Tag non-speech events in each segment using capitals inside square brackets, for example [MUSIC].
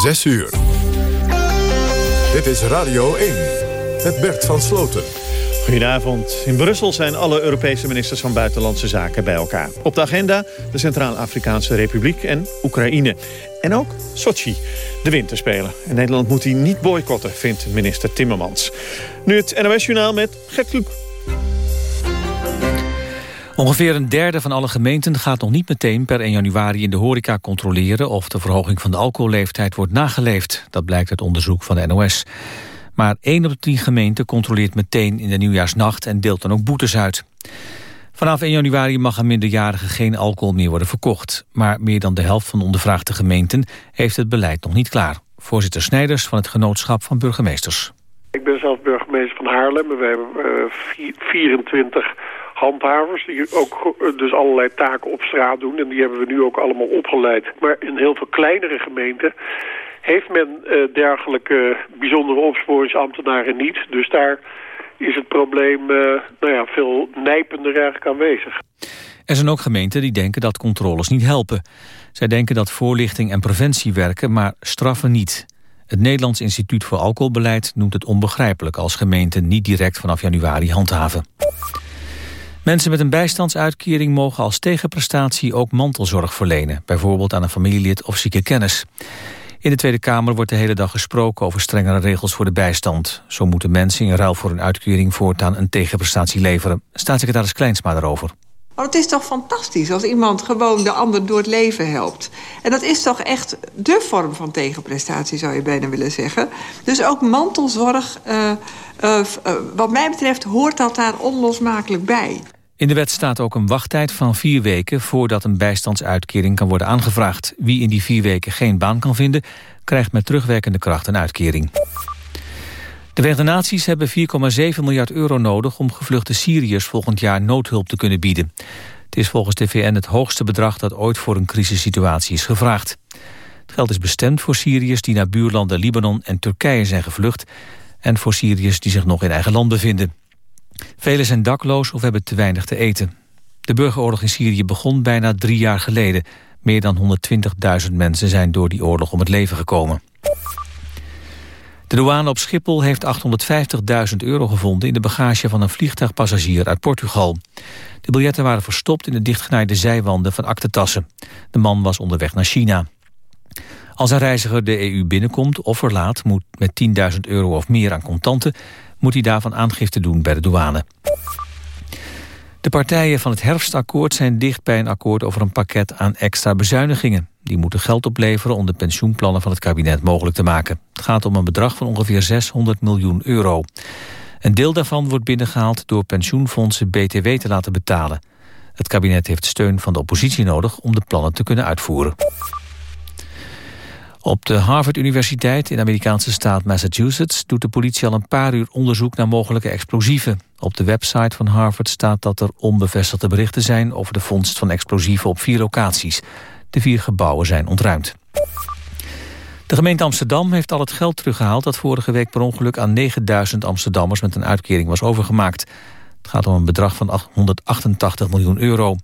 6 uur. Dit is Radio 1 met Bert van Sloten. Goedenavond. In Brussel zijn alle Europese ministers van Buitenlandse Zaken bij elkaar. Op de agenda de Centraal-Afrikaanse Republiek en Oekraïne. En ook Sochi, de winterspelen. En Nederland moet die niet boycotten, vindt minister Timmermans. Nu het NOS-journaal met Gert Kluk. Ongeveer een derde van alle gemeenten gaat nog niet meteen per 1 januari in de horeca controleren of de verhoging van de alcoholleeftijd wordt nageleefd. Dat blijkt uit onderzoek van de NOS. Maar 1 op de 10 gemeenten controleert meteen in de nieuwjaarsnacht en deelt dan ook boetes uit. Vanaf 1 januari mag aan minderjarigen geen alcohol meer worden verkocht. Maar meer dan de helft van de ondervraagde gemeenten heeft het beleid nog niet klaar. Voorzitter Snijders van het Genootschap van Burgemeesters. Ik ben zelf burgemeester van Haarlem. We hebben 24 eh, handhavers die ook eh, dus allerlei taken op straat doen. En die hebben we nu ook allemaal opgeleid. Maar in heel veel kleinere gemeenten heeft men uh, dergelijke bijzondere opsporingsambtenaren niet. Dus daar is het probleem uh, nou ja, veel nijpender eigenlijk aanwezig. Er zijn ook gemeenten die denken dat controles niet helpen. Zij denken dat voorlichting en preventie werken, maar straffen niet. Het Nederlands Instituut voor Alcoholbeleid noemt het onbegrijpelijk... als gemeenten niet direct vanaf januari handhaven. Mensen met een bijstandsuitkering mogen als tegenprestatie ook mantelzorg verlenen. Bijvoorbeeld aan een familielid of zieke kennis. In de Tweede Kamer wordt de hele dag gesproken over strengere regels voor de bijstand. Zo moeten mensen in ruil voor een uitkering voortaan een tegenprestatie leveren. Staatssecretaris Kleinsma daarover. Maar het is toch fantastisch als iemand gewoon de ander door het leven helpt. En dat is toch echt de vorm van tegenprestatie, zou je bijna willen zeggen. Dus ook mantelzorg, uh, uh, uh, wat mij betreft, hoort dat daar onlosmakelijk bij. In de wet staat ook een wachttijd van vier weken... voordat een bijstandsuitkering kan worden aangevraagd. Wie in die vier weken geen baan kan vinden... krijgt met terugwerkende kracht een uitkering. De Verenigde Naties hebben 4,7 miljard euro nodig... om gevluchte Syriërs volgend jaar noodhulp te kunnen bieden. Het is volgens de VN het hoogste bedrag... dat ooit voor een crisissituatie is gevraagd. Het geld is bestemd voor Syriërs die naar buurlanden Libanon en Turkije zijn gevlucht... en voor Syriërs die zich nog in eigen land bevinden. Velen zijn dakloos of hebben te weinig te eten. De burgeroorlog in Syrië begon bijna drie jaar geleden. Meer dan 120.000 mensen zijn door die oorlog om het leven gekomen. De douane op Schiphol heeft 850.000 euro gevonden... in de bagage van een vliegtuigpassagier uit Portugal. De biljetten waren verstopt in de dichtgenaaide zijwanden van aktentassen. De man was onderweg naar China. Als een reiziger de EU binnenkomt of verlaat... moet met 10.000 euro of meer aan contanten moet hij daarvan aangifte doen bij de douane. De partijen van het herfstakkoord zijn dicht bij een akkoord over een pakket aan extra bezuinigingen. Die moeten geld opleveren om de pensioenplannen van het kabinet mogelijk te maken. Het gaat om een bedrag van ongeveer 600 miljoen euro. Een deel daarvan wordt binnengehaald door pensioenfondsen BTW te laten betalen. Het kabinet heeft steun van de oppositie nodig om de plannen te kunnen uitvoeren. Op de Harvard-universiteit in de Amerikaanse staat Massachusetts... doet de politie al een paar uur onderzoek naar mogelijke explosieven. Op de website van Harvard staat dat er onbevestigde berichten zijn... over de vondst van explosieven op vier locaties. De vier gebouwen zijn ontruimd. De gemeente Amsterdam heeft al het geld teruggehaald... dat vorige week per ongeluk aan 9000 Amsterdammers met een uitkering was overgemaakt. Het gaat om een bedrag van 188 miljoen euro.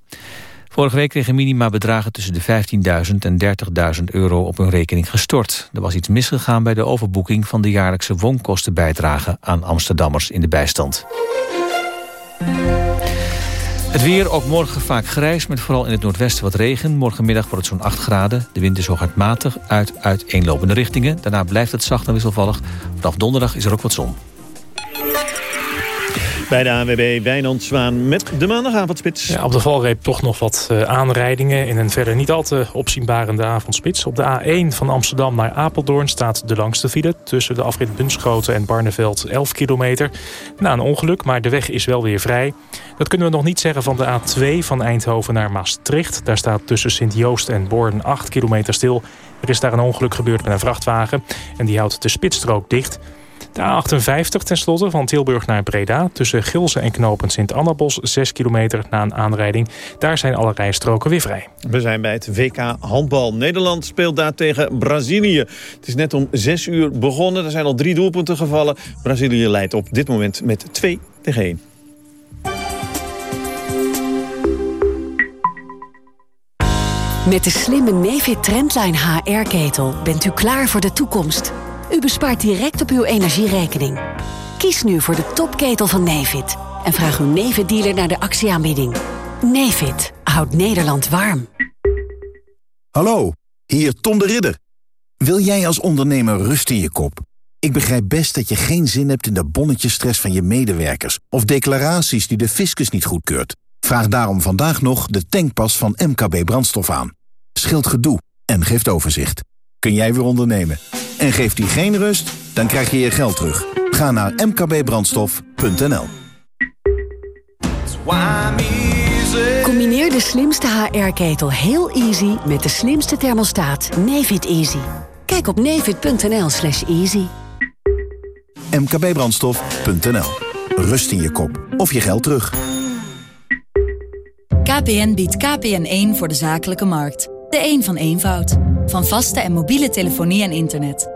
Vorige week kregen minima bedragen tussen de 15.000 en 30.000 euro op hun rekening gestort. Er was iets misgegaan bij de overboeking van de jaarlijkse woonkostenbijdrage aan Amsterdammers in de bijstand. Het weer, ook morgen vaak grijs, met vooral in het noordwesten wat regen. Morgenmiddag wordt het zo'n 8 graden. De wind is hooguitmatig uit uiteenlopende richtingen. Daarna blijft het zacht en wisselvallig. Vanaf donderdag is er ook wat zon. Bij de ANWB Wijnand Zwaan met de maandagavondspits. Ja, op de valreep toch nog wat uh, aanrijdingen in een verder niet al te opzienbarende avondspits. Op de A1 van Amsterdam naar Apeldoorn staat de langste file... tussen de afrit Bunschoten en Barneveld 11 kilometer. Na een ongeluk, maar de weg is wel weer vrij. Dat kunnen we nog niet zeggen van de A2 van Eindhoven naar Maastricht. Daar staat tussen Sint-Joost en Born 8 kilometer stil. Er is daar een ongeluk gebeurd met een vrachtwagen en die houdt de spitsstrook dicht... De A58 tenslotte van Tilburg naar Breda. Tussen Gilsen en Knopend Sint-Annabos 6 kilometer na een aanrijding. Daar zijn alle rijstroken weer vrij. We zijn bij het WK handbal. Nederland speelt daar tegen Brazilië. Het is net om 6 uur begonnen. Er zijn al drie doelpunten gevallen. Brazilië leidt op dit moment met 2 tegen 1. Met de slimme Nefit Trendline HR-ketel bent u klaar voor de toekomst. U bespaart direct op uw energierekening. Kies nu voor de topketel van Nefit en vraag uw Nefit-dealer naar de actieaanbieding. Nefit houdt Nederland warm. Hallo, hier Tom de Ridder. Wil jij als ondernemer rust in je kop? Ik begrijp best dat je geen zin hebt in de bonnetjesstress van je medewerkers... of declaraties die de fiscus niet goedkeurt. Vraag daarom vandaag nog de tankpas van MKB Brandstof aan. Scheelt gedoe en geeft overzicht. Kun jij weer ondernemen? En geeft die geen rust? Dan krijg je je geld terug. Ga naar mkbbrandstof.nl Combineer de slimste HR-ketel heel easy met de slimste thermostaat Nefit Easy. Kijk op nefit.nl slash easy. mkbbrandstof.nl Rust in je kop of je geld terug. KPN biedt KPN1 voor de zakelijke markt. De een van eenvoud. Van vaste en mobiele telefonie en internet.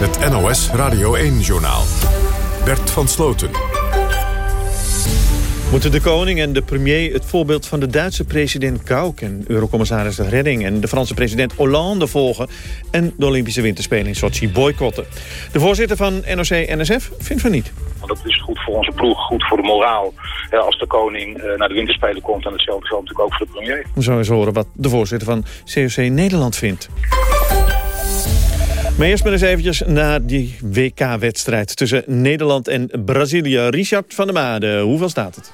Het NOS Radio 1-journaal. Bert van Sloten. Moeten de koning en de premier het voorbeeld van de Duitse president Gauck... en eurocommissaris Redding en de Franse president Hollande volgen... en de Olympische Winterspelen in Sochi boycotten? De voorzitter van NOC-NSF vindt van niet. Want dat is goed voor onze ploeg, goed voor de moraal. als de koning eh, naar de winterspelen komt... en hetzelfde geldt natuurlijk ook voor de premier. We zullen eens horen wat de voorzitter van COC Nederland vindt. Maar eerst maar eens eventjes naar die WK-wedstrijd tussen Nederland en Brazilië. Richard van der Made, hoeveel staat het?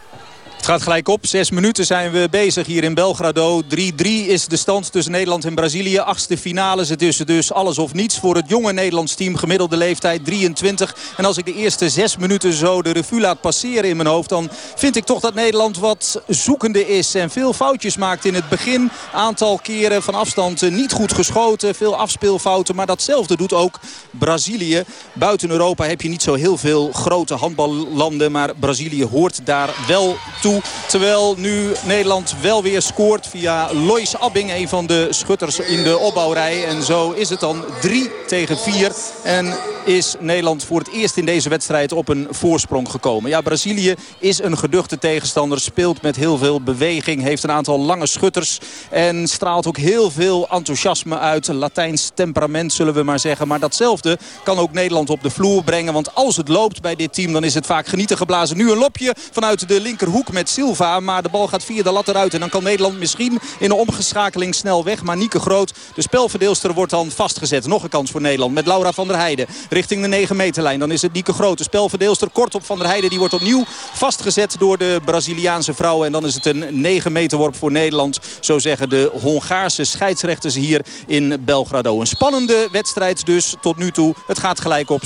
Het gaat gelijk op. Zes minuten zijn we bezig hier in Belgrado. 3-3 is de stand tussen Nederland en Brazilië. Achtste finale is dus, dus alles of niets voor het jonge Nederlands team. Gemiddelde leeftijd 23. En als ik de eerste zes minuten zo de revue laat passeren in mijn hoofd... dan vind ik toch dat Nederland wat zoekende is. En veel foutjes maakt in het begin. Aantal keren van afstand eh, niet goed geschoten. Veel afspeelfouten. Maar datzelfde doet ook Brazilië. Buiten Europa heb je niet zo heel veel grote handballanden. Maar Brazilië hoort daar wel toe. Terwijl nu Nederland wel weer scoort via Lois Abbing. Een van de schutters in de opbouwrij. En zo is het dan 3 tegen 4. En is Nederland voor het eerst in deze wedstrijd op een voorsprong gekomen. Ja, Brazilië is een geduchte tegenstander. Speelt met heel veel beweging. Heeft een aantal lange schutters. En straalt ook heel veel enthousiasme uit. Latijns temperament zullen we maar zeggen. Maar datzelfde kan ook Nederland op de vloer brengen. Want als het loopt bij dit team dan is het vaak genieten geblazen. Nu een lopje vanuit de linkerhoek met Silva. Maar de bal gaat via de lat eruit. En dan kan Nederland misschien in de omgeschakeling snel weg. Maar Nieke Groot, de spelverdeelster, wordt dan vastgezet. Nog een kans voor Nederland met Laura van der Heijden. Richting de 9 meterlijn. Dan is het Nieke Groot, de spelverdeelster. Kort op van der Heijden. Die wordt opnieuw vastgezet door de Braziliaanse vrouwen. En dan is het een 9 meter worp voor Nederland. Zo zeggen de Hongaarse scheidsrechters hier in Belgrado. Een spannende wedstrijd dus tot nu toe. Het gaat gelijk op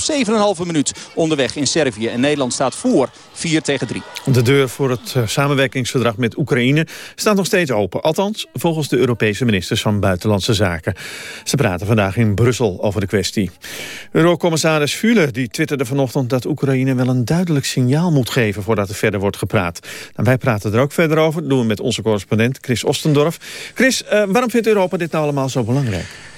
7,5 minuut onderweg in Servië. En Nederland staat voor 4 tegen 3. De deur voor het eh, samenwerkingsverdrag met Oekraïne staat nog steeds open. Althans, volgens de Europese ministers van Buitenlandse Zaken. Ze praten vandaag in Brussel over de kwestie. Eurocommissaris Füle die twitterde vanochtend dat Oekraïne wel een duidelijk signaal moet geven voordat er verder wordt gepraat. Wij praten er ook verder over. Dat doen we met onze correspondent Chris Ostendorf. Chris, uh, waarom vindt Europa dit nou allemaal zo belangrijk?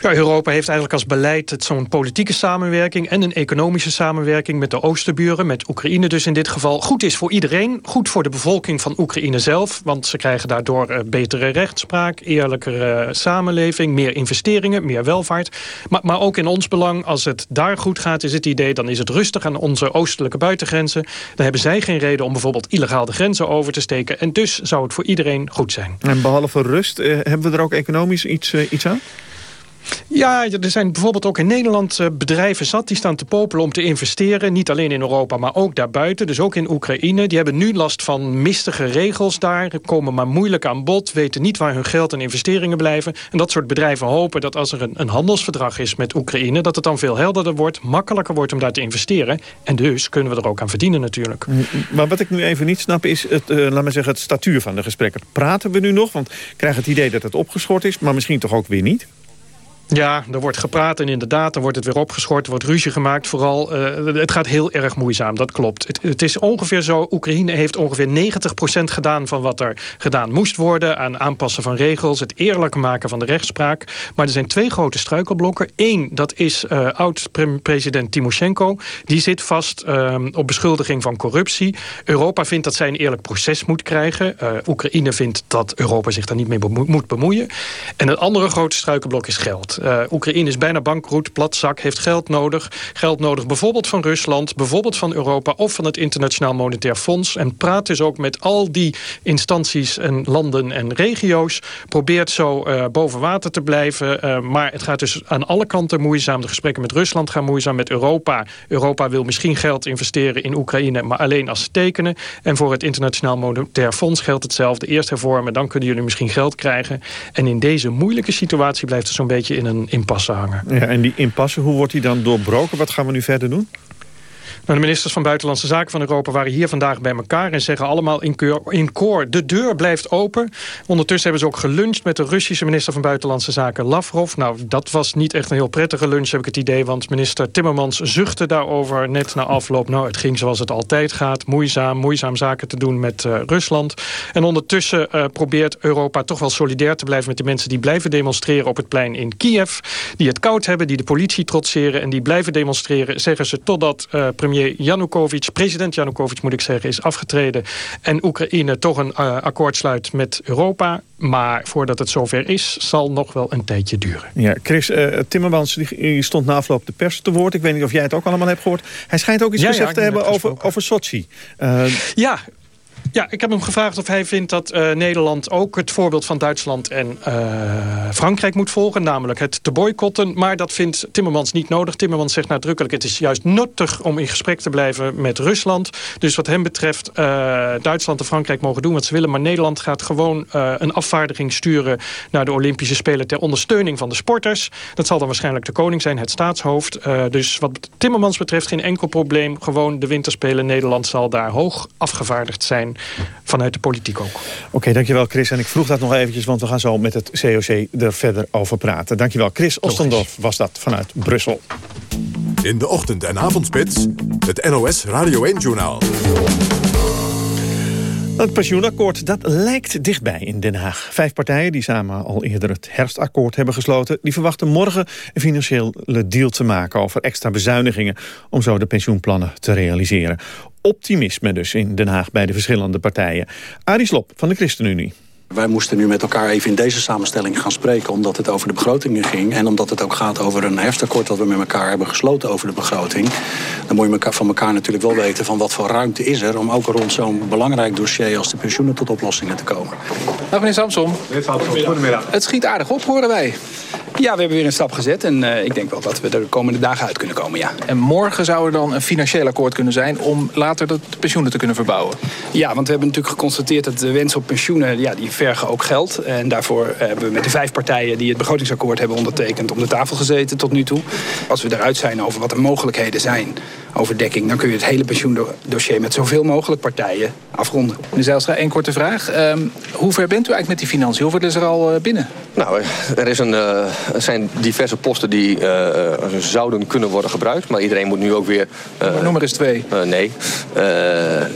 Ja, Europa heeft eigenlijk als beleid zo'n politieke samenwerking... en een economische samenwerking met de oosterburen, met Oekraïne dus in dit geval. Goed is voor iedereen, goed voor de bevolking van Oekraïne zelf... want ze krijgen daardoor uh, betere rechtspraak, eerlijkere uh, samenleving... meer investeringen, meer welvaart. Maar, maar ook in ons belang, als het daar goed gaat, is het idee... dan is het rustig aan onze oostelijke buitengrenzen. Dan hebben zij geen reden om bijvoorbeeld illegaal de grenzen over te steken. En dus zou het voor iedereen goed zijn. En behalve rust, uh, hebben we er ook economisch iets, iets aan? Ja, er zijn bijvoorbeeld ook in Nederland bedrijven zat... die staan te popelen om te investeren. Niet alleen in Europa, maar ook daarbuiten. Dus ook in Oekraïne. Die hebben nu last van mistige regels daar. Komen maar moeilijk aan bod. Weten niet waar hun geld en investeringen blijven. En dat soort bedrijven hopen dat als er een, een handelsverdrag is met Oekraïne... dat het dan veel helderder wordt, makkelijker wordt om daar te investeren. En dus kunnen we er ook aan verdienen natuurlijk. Maar wat ik nu even niet snap is het, uh, laat maar zeggen, het statuur van de gesprekken. Praten we nu nog? Want ik krijg het idee dat het opgeschort is, maar misschien toch ook weer niet? Ja, er wordt gepraat en inderdaad, dan wordt het weer opgeschort, er wordt ruzie gemaakt. Vooral, uh, het gaat heel erg moeizaam, dat klopt. Het, het is ongeveer zo, Oekraïne heeft ongeveer 90% gedaan van wat er gedaan moest worden... aan aanpassen van regels, het eerlijker maken van de rechtspraak. Maar er zijn twee grote struikelblokken. Eén, dat is uh, oud-president Timoshenko. Die zit vast uh, op beschuldiging van corruptie. Europa vindt dat zij een eerlijk proces moet krijgen. Uh, Oekraïne vindt dat Europa zich daar niet mee moet bemoeien. En het andere grote struikelblok is geld. Uh, Oekraïne is bijna bankroet, platzak, heeft geld nodig. Geld nodig bijvoorbeeld van Rusland, bijvoorbeeld van Europa... of van het Internationaal Monetair Fonds. En praat dus ook met al die instanties en landen en regio's. Probeert zo uh, boven water te blijven. Uh, maar het gaat dus aan alle kanten moeizaam. De gesprekken met Rusland gaan moeizaam, met Europa. Europa wil misschien geld investeren in Oekraïne... maar alleen als ze tekenen. En voor het Internationaal Monetair Fonds geldt hetzelfde. Eerst hervormen, dan kunnen jullie misschien geld krijgen. En in deze moeilijke situatie blijft het zo'n beetje in een impasse hangen. Ja, en die impasse, hoe wordt die dan doorbroken? Wat gaan we nu verder doen? De ministers van Buitenlandse Zaken van Europa waren hier vandaag bij elkaar... en zeggen allemaal in, koor, de deur blijft open. Ondertussen hebben ze ook geluncht met de Russische minister van Buitenlandse Zaken Lavrov. Nou, dat was niet echt een heel prettige lunch, heb ik het idee... want minister Timmermans zuchtte daarover net na afloop. Nou, het ging zoals het altijd gaat, moeizaam, moeizaam zaken te doen met uh, Rusland. En ondertussen uh, probeert Europa toch wel solidair te blijven... met de mensen die blijven demonstreren op het plein in Kiev... die het koud hebben, die de politie trotseren... en die blijven demonstreren, zeggen ze, totdat uh, premier Janukovic, president Janukovic moet ik zeggen, is afgetreden. En Oekraïne toch een uh, akkoord sluit met Europa. Maar voordat het zover is, zal nog wel een tijdje duren. Ja, Chris uh, Timmermans die stond na afloop de pers te woord. Ik weet niet of jij het ook allemaal hebt gehoord. Hij schijnt ook iets ja, gezegd ja, te hebben over, over Sochi. Uh, ja, ja, ik heb hem gevraagd of hij vindt dat uh, Nederland ook het voorbeeld van Duitsland en uh, Frankrijk moet volgen. Namelijk het te boycotten. Maar dat vindt Timmermans niet nodig. Timmermans zegt nadrukkelijk het is juist nuttig om in gesprek te blijven met Rusland. Dus wat hem betreft uh, Duitsland en Frankrijk mogen doen wat ze willen. Maar Nederland gaat gewoon een afvaardiging sturen naar de Olympische Spelen ter ondersteuning van de sporters. Dat zal dan waarschijnlijk de koning zijn, het staatshoofd. dus wat Timmermans betreft geen enkel probleem. Gewoon de winterspelen. Nederland zal daar hoog afgevaardigd zijn vanuit de politiek ook. Oké, okay, dankjewel Chris. En ik vroeg dat nog eventjes, want we gaan zo met het COC er verder over praten. Dankjewel. Chris Ostendorf was dat vanuit Brussel. In de ochtend- en avondspits, het NOS Radio 1-journaal. Het pensioenakkoord dat lijkt dichtbij in Den Haag. Vijf partijen die samen al eerder het herfstakkoord hebben gesloten... die verwachten morgen een financiële deal te maken over extra bezuinigingen... om zo de pensioenplannen te realiseren. Optimisme dus in Den Haag bij de verschillende partijen. Arie Slop van de ChristenUnie. Wij moesten nu met elkaar even in deze samenstelling gaan spreken... omdat het over de begrotingen ging. En omdat het ook gaat over een herfstakkoord dat we met elkaar hebben gesloten over de begroting. Dan moet je van elkaar natuurlijk wel weten van wat voor ruimte is er... om ook rond zo'n belangrijk dossier als de pensioenen tot oplossingen te komen. Nou, meneer Samson. Meneer Samson, goedemiddag. Het schiet aardig op, horen wij. Ja, we hebben weer een stap gezet en uh, ik denk wel dat we er de komende dagen uit kunnen komen, ja. En morgen zou er dan een financieel akkoord kunnen zijn om later de pensioenen te kunnen verbouwen? Ja, want we hebben natuurlijk geconstateerd dat de wens op pensioenen, ja, die vergen ook geld. En daarvoor hebben we met de vijf partijen die het begrotingsakkoord hebben ondertekend om de tafel gezeten tot nu toe. Als we eruit zijn over wat de mogelijkheden zijn over dekking, dan kun je het hele pensioendossier met zoveel mogelijk partijen afronden. Meneer Zijlstra, één korte vraag. Um, hoe ver bent u eigenlijk met die financiën? Hoeveel is er al uh, binnen? Nou, er, is een, uh, er zijn diverse posten die uh, zouden kunnen worden gebruikt. Maar iedereen moet nu ook weer... noem maar eens twee. nee.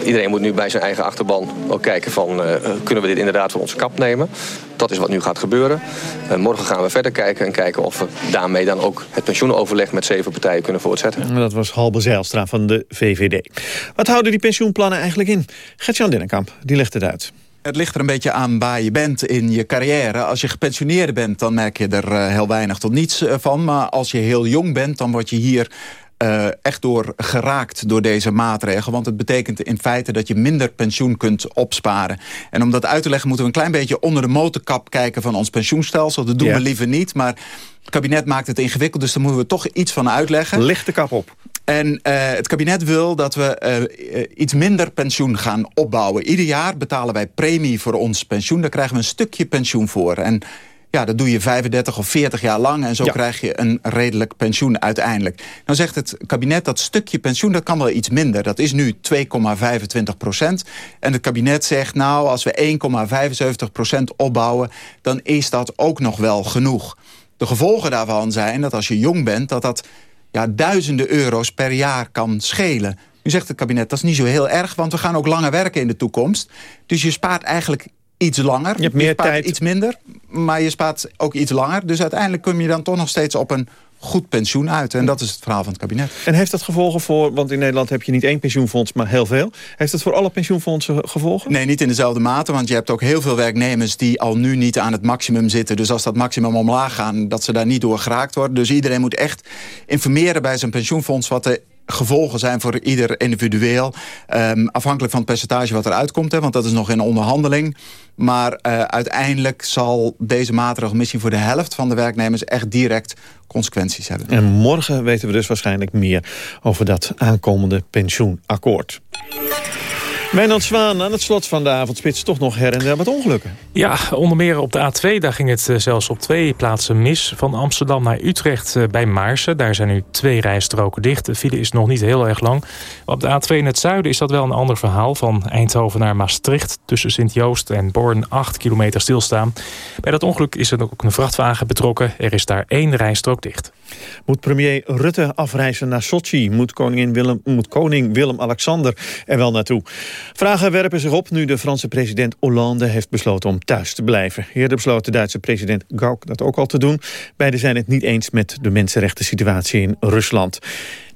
iedereen moet nu bij zijn eigen achterban ook kijken van... kunnen we dit inderdaad van onze kap nemen? Dat is wat nu gaat gebeuren. morgen gaan we verder kijken en kijken of we daarmee dan ook het pensioenoverleg met zeven partijen kunnen voortzetten. Dat was Halbe Zijlstra van de VVD. Wat houden die pensioenplannen eigenlijk in? Gert-Jan Dennekamp, die legt het uit. Het ligt er een beetje aan waar je bent in je carrière. Als je gepensioneerd bent, dan merk je er heel weinig tot niets van. Maar als je heel jong bent, dan word je hier uh, echt door geraakt door deze maatregel. Want het betekent in feite dat je minder pensioen kunt opsparen. En om dat uit te leggen moeten we een klein beetje onder de motorkap kijken van ons pensioenstelsel. Dat doen we liever niet, maar het kabinet maakt het ingewikkeld, dus daar moeten we toch iets van uitleggen. Licht de kap op. En uh, het kabinet wil dat we uh, iets minder pensioen gaan opbouwen. Ieder jaar betalen wij premie voor ons pensioen. Daar krijgen we een stukje pensioen voor. En ja, dat doe je 35 of 40 jaar lang en zo krijg je een redelijk pensioen uiteindelijk. Nou zegt het kabinet dat stukje pensioen, dat kan wel iets minder. Dat is nu 2,25 procent. En het kabinet zegt, nou, als we 1,75 procent opbouwen... dan is dat ook nog wel genoeg. De gevolgen daarvan zijn dat als je jong bent... dat dat ja, duizenden euro's per jaar kan schelen. Nu zegt het kabinet, dat is niet zo heel erg... want we gaan ook langer werken in de toekomst. Dus je spaart eigenlijk iets langer. Je hebt meer tijd. iets minder, maar je spaart ook iets langer. Dus uiteindelijk kom je dan toch nog steeds op een goed pensioen uit. En dat is het verhaal van het kabinet. En heeft dat gevolgen voor, want in Nederland heb je niet één pensioenfonds, maar heel veel. Heeft het voor alle pensioenfondsen gevolgen? Nee, niet in dezelfde mate, want je hebt ook heel veel werknemers die al nu niet aan het maximum zitten. Dus als dat maximum omlaag gaat, dat ze daar niet door geraakt worden. Dus iedereen moet echt informeren bij zijn pensioenfonds wat de gevolgen zijn voor ieder individueel. Um, afhankelijk van het percentage wat eruit komt. Hè, want dat is nog in onderhandeling. Maar uh, uiteindelijk zal deze maatregel misschien voor de helft van de werknemers... echt direct consequenties hebben. En morgen weten we dus waarschijnlijk meer over dat aankomende pensioenakkoord. Wijnand Zwaan, aan het slot van de avondspits toch nog her en der met ongelukken. Ja, onder meer op de A2, daar ging het eh, zelfs op twee plaatsen mis. Van Amsterdam naar Utrecht eh, bij Maarsen. Daar zijn nu twee rijstroken dicht. De file is nog niet heel erg lang. Op de A2 in het zuiden is dat wel een ander verhaal. Van Eindhoven naar Maastricht. Tussen Sint-Joost en Born 8 kilometer stilstaan. Bij dat ongeluk is er ook een vrachtwagen betrokken. Er is daar één rijstrook dicht. Moet premier Rutte afreizen naar Sochi? Moet, koningin Willem, moet koning Willem-Alexander er wel naartoe? Vragen werpen zich op nu de Franse president Hollande heeft besloten om thuis te blijven. Eerder besloot de Duitse president Gauck dat ook al te doen. Beiden zijn het niet eens met de mensenrechten situatie in Rusland.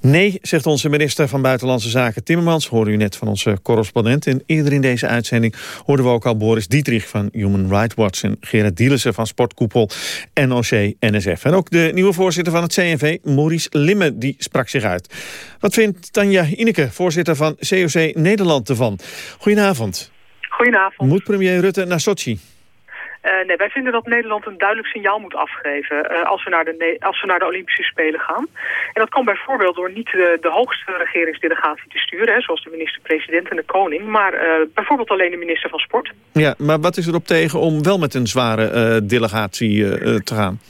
Nee, zegt onze minister van Buitenlandse Zaken Timmermans. Hoorde u net van onze correspondent. En eerder in deze uitzending hoorden we ook al Boris Dietrich van Human Rights Watch... en Gerard Dielissen van Sportkoepel NOC-NSF. En ook de nieuwe voorzitter van het CNV, Maurice Limme, die sprak zich uit. Wat vindt Tanja Ineke, voorzitter van COC Nederland, ervan? Goedenavond. Goedenavond. Moet premier Rutte naar Sochi? Uh, nee, wij vinden dat Nederland een duidelijk signaal moet afgeven uh, als, we naar de, als we naar de Olympische Spelen gaan. En dat kan bijvoorbeeld door niet de, hoogste regeringsdelegatie te sturen, hè, zoals de minister-president en de koning, maar uh, bijvoorbeeld alleen de minister van Sport. Ja, maar wat is erop tegen om wel met een zware delegatie te gaan?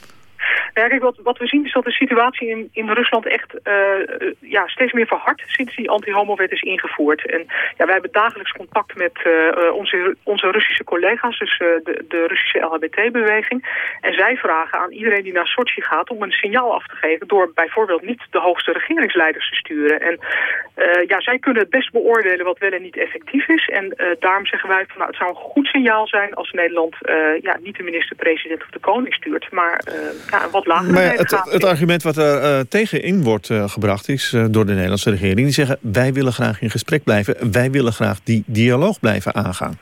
Wat, we zien is dat de situatie in, in Rusland echt uh, ja, steeds meer verhardt sinds die anti-homo-wet is ingevoerd. En ja, wij hebben dagelijks contact met uh, onze, onze Russische collega's, dus de, de Russische LHBT-beweging. En zij vragen aan iedereen die naar Sochi gaat om een signaal af te geven door bijvoorbeeld niet de hoogste regeringsleiders te sturen. En ja, zij kunnen het best beoordelen wat wel en niet effectief is. En daarom zeggen wij van nou, het zou een goed signaal zijn als Nederland ja, niet de minister-president of de koning stuurt, maar ja, wat maar het, het, argument wat er uh, tegenin wordt uh, gebracht is uh, door de Nederlandse regering. Die zeggen wij willen graag in gesprek blijven. Wij willen graag die dialoog blijven aangaan.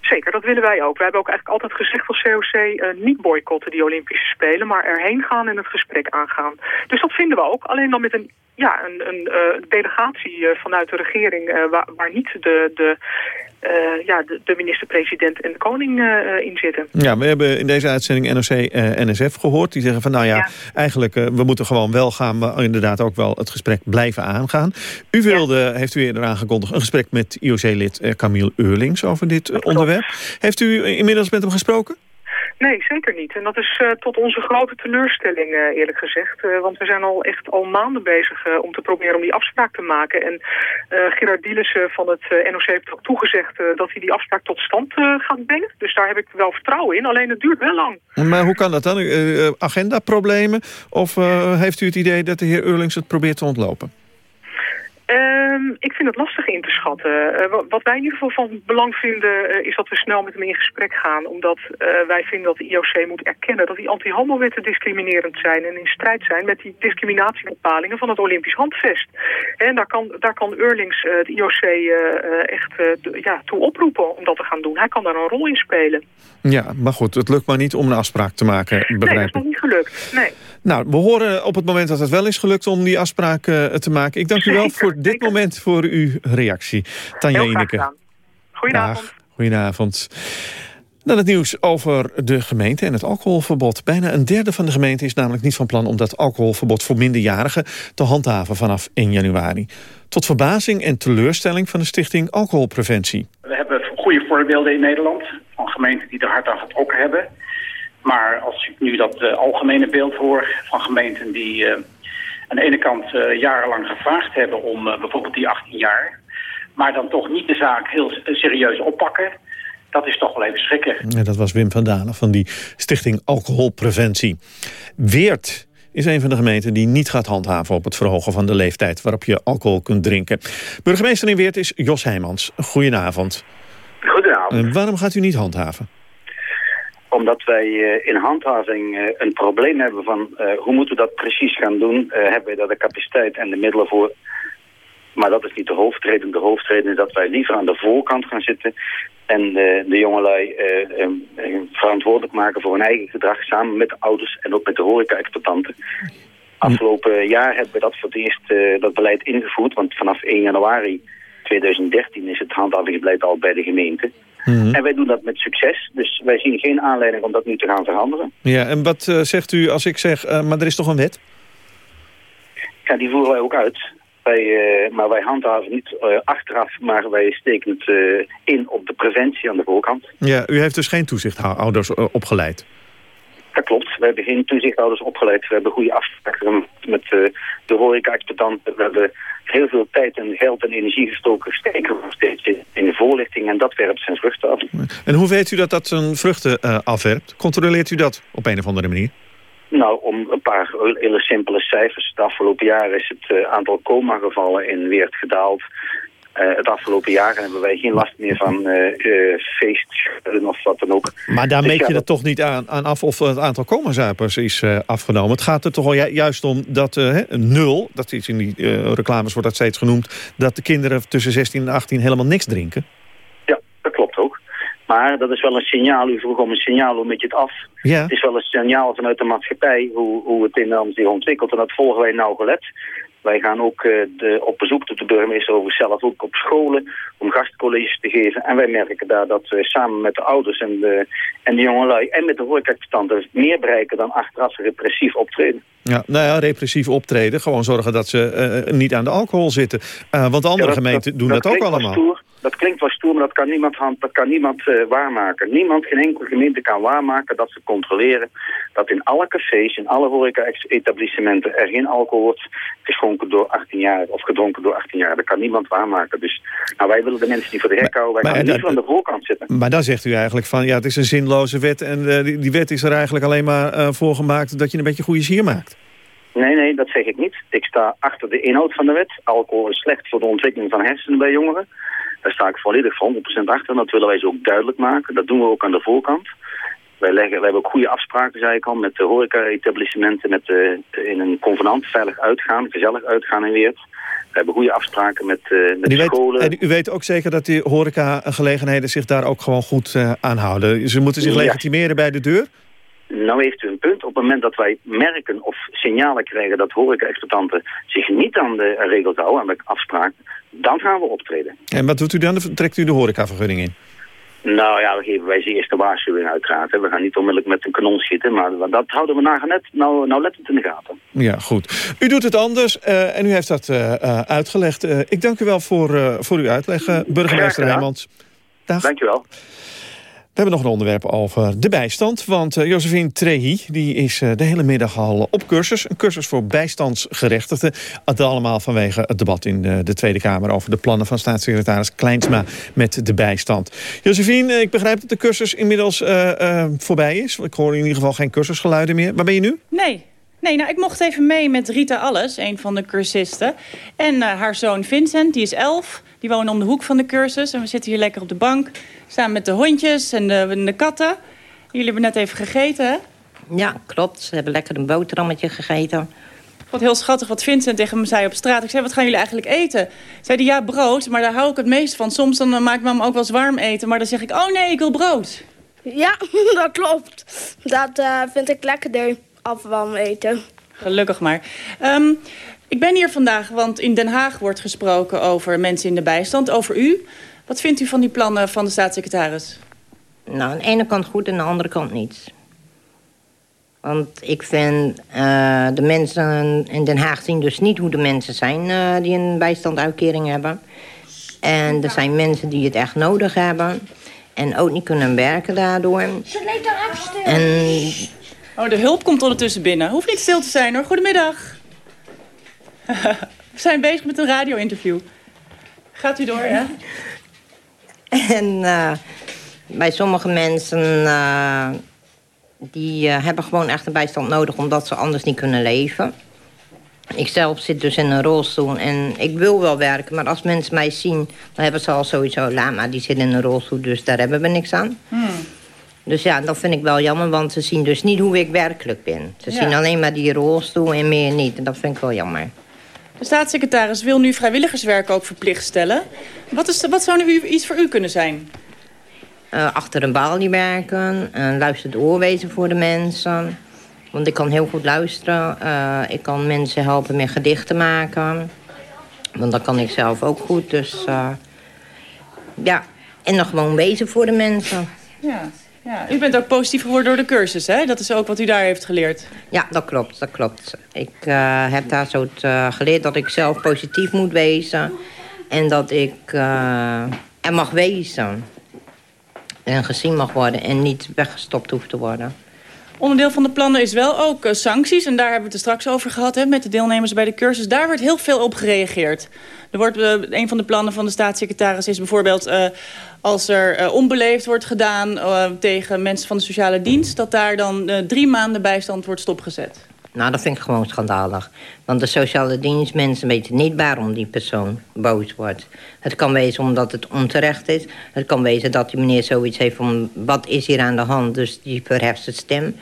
Zeker, dat willen wij ook. We hebben ook eigenlijk altijd gezegd als COC niet boycotten die Olympische Spelen, maar erheen gaan en het gesprek aangaan. Dus dat vinden we ook. Alleen dan met een ja, een, een delegatie vanuit de regering waar, waar, niet de, de uh, ja, de, de minister-president en de koning uh, in zitten. Ja, we hebben in deze uitzending NOC-NSF gehoord. Die zeggen van nou ja, ja. eigenlijk we moeten gewoon wel gaan... maar inderdaad ook wel het gesprek blijven aangaan. U wilde, ja. heeft u eerder aangekondigd... een gesprek met IOC-lid Camille Eurlings over dit onderwerp. Heeft u inmiddels met hem gesproken? Nee, zeker niet. En dat is uh, tot onze grote teleurstelling, uh, eerlijk gezegd. Uh, want we zijn al echt al maanden bezig om te proberen om die afspraak te maken. En Gerard Dielissen van het NOC heeft ook toegezegd dat hij die afspraak tot stand gaat brengen. Dus daar heb ik wel vertrouwen in. Alleen het duurt wel lang. Maar hoe kan dat dan? agendaproblemen? Of heeft u het idee dat de heer Eurlings het probeert te ontlopen? Ik vind het lastig in te schatten. Uh, wat wij in ieder geval van belang vinden uh, is dat we snel met hem in gesprek gaan. Omdat uh, wij vinden dat de IOC moet erkennen dat die anti-homo-wetten discriminerend zijn en in strijd zijn met die discriminatiebepalingen van het Olympisch Handvest. En daar kan, daar kan Eurlings het IOC echt ja, toe oproepen om dat te gaan doen. Hij kan daar een rol in spelen. Ja, maar goed, het lukt maar niet om een afspraak te maken. Begrijp nee, dat is nog niet gelukt. Nee. Nou, we horen op het moment dat het wel is gelukt om die afspraak te maken. Ik dank u wel voor dit moment voor uw reactie. Tanja Ineke. Goedenavond. goedenavond. Dan het nieuws over de gemeente en het alcoholverbod. Bijna een derde van de gemeente is namelijk niet van plan... om dat alcoholverbod voor minderjarigen te handhaven vanaf 1 januari. Tot verbazing en teleurstelling van de stichting Alcoholpreventie. We hebben goede voorbeelden in Nederland van gemeenten die er hard aan getrokken hebben. Maar als ik nu dat uh, algemene beeld hoor van gemeenten die... Uh, aan de ene kant uh, jarenlang gevraagd hebben om uh, bijvoorbeeld die 18 jaar... maar dan toch niet de zaak heel serieus oppakken... dat is toch wel even schrikken. Ja, dat was Wim van Dalen van die Stichting Alcoholpreventie. Weert is een van de gemeenten die niet gaat handhaven... op het verhogen van de leeftijd waarop je alcohol kunt drinken. Burgemeester in Weert is Jos Heijmans. Goedenavond. Goedenavond. Uh, waarom gaat u niet handhaven? Omdat wij uh, in handhaving uh, een probleem hebben van uh, hoe moeten we dat precies gaan doen. hebben wij daar de capaciteit en de middelen voor. Maar dat is niet de hoofdreden. De hoofdreden is dat wij liever aan de voorkant gaan zitten. En de jongelui verantwoordelijk maken voor hun eigen gedrag. Samen met de ouders en ook met de horeca-exploitanten. Afgelopen jaar hebben we dat voor het eerst dat beleid ingevoerd. Want vanaf 1 januari 2013 is het handhavingsbeleid al bij de gemeente. Mm -hmm. En wij doen dat met succes. Dus wij zien geen aanleiding om dat nu te gaan veranderen. Ja, en wat uh, zegt u als ik zeg, uh, maar er is toch een wet? Ja, die voeren wij ook uit. Wij, uh, maar wij handhaven niet achteraf, maar wij steken het in op de preventie aan de voorkant. Ja, u heeft dus geen toezichthouders opgeleid? Dat klopt. We hebben geen toezichthouders opgeleid. We hebben goede afspraken met de horeca-exploitanten. We hebben heel veel tijd en geld en energie gestoken. Steken nog steeds in de voorlichting en dat werpt zijn vruchten af. En hoe weet u dat dat zijn vruchten uh, afwerpt? Controleert u dat op een of andere manier? Nou, om een paar hele simpele cijfers. Het afgelopen jaar is het uh, aantal coma-gevallen in Weert gedaald. Uh, het afgelopen jaar hebben wij geen last meer van uh, of wat dan ook. Maar daar dus meet ja, je er toch niet aan, aan, af of het aantal coma-zuipers is afgenomen. Het gaat er toch al ju juist om dat nul, dat is in die reclames wordt dat steeds genoemd... dat de kinderen tussen 16 en 18 helemaal niks drinken. Ja, dat klopt ook. Maar dat is wel een signaal, u vroeg om een signaal, hoe met je het af? Ja. Het is wel een signaal vanuit de maatschappij, hoe, hoe het in zich ontwikkelt. En dat volgen wij nauwgelet. Wij gaan ook uh, de, op bezoek tot de burgemeester over zelf ook op scholen om gastcolleges te geven. En wij merken daar dat we samen met de ouders en de, en de jongelui en met de horecaexploitanten meer bereiken dan achteraf repressief optreden. Ja, nou ja, repressief optreden. Gewoon zorgen dat ze uh, niet aan de alcohol zitten. Uh, want andere ja, dat, gemeenten doen dat, dat ook allemaal. Stoer. Dat klinkt wel stoer, maar dat kan niemand, dat kan niemand uh, waarmaken. Niemand, geen enkele gemeente kan waarmaken dat ze controleren dat in alle cafés, in alle horeca-etablissementen er geen alcohol wordt geschonken door 18 jaar of gedronken door 18 jaar. Dat kan niemand waarmaken. Dus nou, wij willen de mensen die voor de hek houden. Wij maar, gaan niet aan de voorkant zitten. Maar dan zegt u eigenlijk van, ja, het is een zinloze wet en uh, die, die, wet is er eigenlijk alleen maar uh, voor gemaakt dat je een beetje goede sier maakt. Nee, nee, dat zeg ik niet. Ik sta achter de inhoud van de wet. Alcohol is slecht voor de ontwikkeling van hersenen bij jongeren. Daar sta ik volledig voor 100% achter. En dat willen wij zo ook duidelijk maken. Dat doen we ook aan de voorkant. Wij, leggen, wij hebben ook goede afspraken, zei ik al, met de horeca-etablissementen, met de, in een convenant, veilig uitgaan, gezellig uitgaan in Weert. We hebben goede afspraken met, uh, met en scholen. Weet, en u weet ook zeker dat die horeca-gelegenheden zich daar ook gewoon goed uh, aan houden? Ze moeten zich ja. legitimeren bij de deur? Nou heeft u een punt. Op het moment dat wij merken of signalen krijgen dat horeca-exploitanten zich niet aan de regels houden, aan de afspraken, dan gaan we optreden. En wat doet u dan? Trekt u de horecavergunning in? Nou ja, we geven wij ze eerst de waarschuwing uiteraard. We gaan niet onmiddellijk met een kanon schieten, maar dat houden we net nou, nou lettend in de gaten. Ja, goed. U doet het anders uh, en u heeft dat uh, uh, uitgelegd. ik dank u wel voor, voor uw uitleg, burgemeester Heijmans. Dag. Dank u wel. We hebben nog een onderwerp over de bijstand. Want uh, Josephine Trehi die is uh, de hele middag al op cursus. Een cursus voor bijstandsgerechtigden. Dat allemaal vanwege het debat in de, de, Tweede Kamer... over de plannen van staatssecretaris Kleinsma met de bijstand. Josephine, ik begrijp dat de cursus inmiddels voorbij is. Ik hoor in ieder geval geen cursusgeluiden meer. Waar ben je nu? Nee, Nee, nou, ik mocht even mee met Rita Alles, een van de cursisten. En haar zoon Vincent, die is elf. Die wonen om de hoek van de cursus. En we zitten hier lekker op de bank. Samen met de hondjes en de, de katten. Jullie hebben net even gegeten, hè? Ja, klopt. Ze hebben lekker een boterhammetje gegeten. Wat heel schattig wat Vincent tegen me zei op straat. Ik zei, wat gaan jullie eigenlijk eten? Zei hij, ja, brood, maar daar hou ik het meest van. Soms dan maakt mama ook wel eens warm eten. Maar dan zeg ik, oh nee, ik wil brood. Ja, [LAUGHS] dat klopt. Dat uh, vind ik lekkerder, afwarm eten. Gelukkig maar. Um, ik ben hier vandaag, want in Den Haag wordt gesproken over mensen in de bijstand. Over u. Wat vindt u van die plannen van de staatssecretaris? Nou, aan de ene kant goed en aan de andere kant niet. Want ik vind uh, de mensen in Den Haag zien dus niet hoe de mensen zijn uh, die een bijstandsuitkering hebben. En er zijn mensen die het echt nodig hebben. En ook niet kunnen werken daardoor. En... Oh, de hulp komt ondertussen binnen. Hoeft niet stil te zijn hoor. Goedemiddag. [LAUGHS] We zijn bezig met een radio-interview. Gaat u door, ja? En uh, bij sommige mensen... Uh, die uh, hebben gewoon echt een bijstand nodig... omdat ze anders niet kunnen leven. Ik zelf zit dus in een rolstoel en ik wil wel werken... maar als mensen mij zien, dan hebben ze al sowieso... Lama, die zit in een rolstoel, dus daar hebben we niks aan. Hmm. Dus ja, dat vind ik wel jammer, want ze zien dus niet hoe ik werkelijk ben. Ze ja. zien alleen maar die rolstoel en meer niet. En dat vind ik wel jammer. De staatssecretaris wil nu vrijwilligerswerk ook verplicht stellen. Wat, is, wat zou nu iets voor u kunnen zijn? Uh, achter een balie werken, een luisterend oor wezen voor de mensen. Want ik kan heel goed luisteren. Uh, ik kan mensen helpen met gedichten maken. Want dat kan ik zelf ook goed. Dus uh, ja, en dan gewoon wezen voor de mensen. Ja. Ja, u bent ook positief geworden door de cursus, hè? Dat is ook wat u daar heeft geleerd. Ja, dat klopt, dat klopt. Ik uh, heb daar zo uh, geleerd dat ik zelf positief moet wezen. En dat ik uh, er mag wezen. En gezien mag worden en niet weggestopt hoeft te worden. Onderdeel van de plannen is wel ook uh, sancties. En daar hebben we het straks over gehad hè, met de deelnemers bij de cursus. Daar wordt heel veel op gereageerd. Er wordt, uh, een van de plannen van de staatssecretaris is bijvoorbeeld... Uh, als er onbeleefd wordt gedaan tegen mensen van de sociale dienst... dat daar dan drie maanden bijstand wordt stopgezet. Nou, dat vind ik gewoon schandalig. Want de sociale dienstmensen weten niet waarom die persoon boos wordt. Het kan wezen omdat het onterecht is. Het kan wezen dat die meneer zoiets heeft van... wat is hier aan de hand, dus die verheft zijn stem.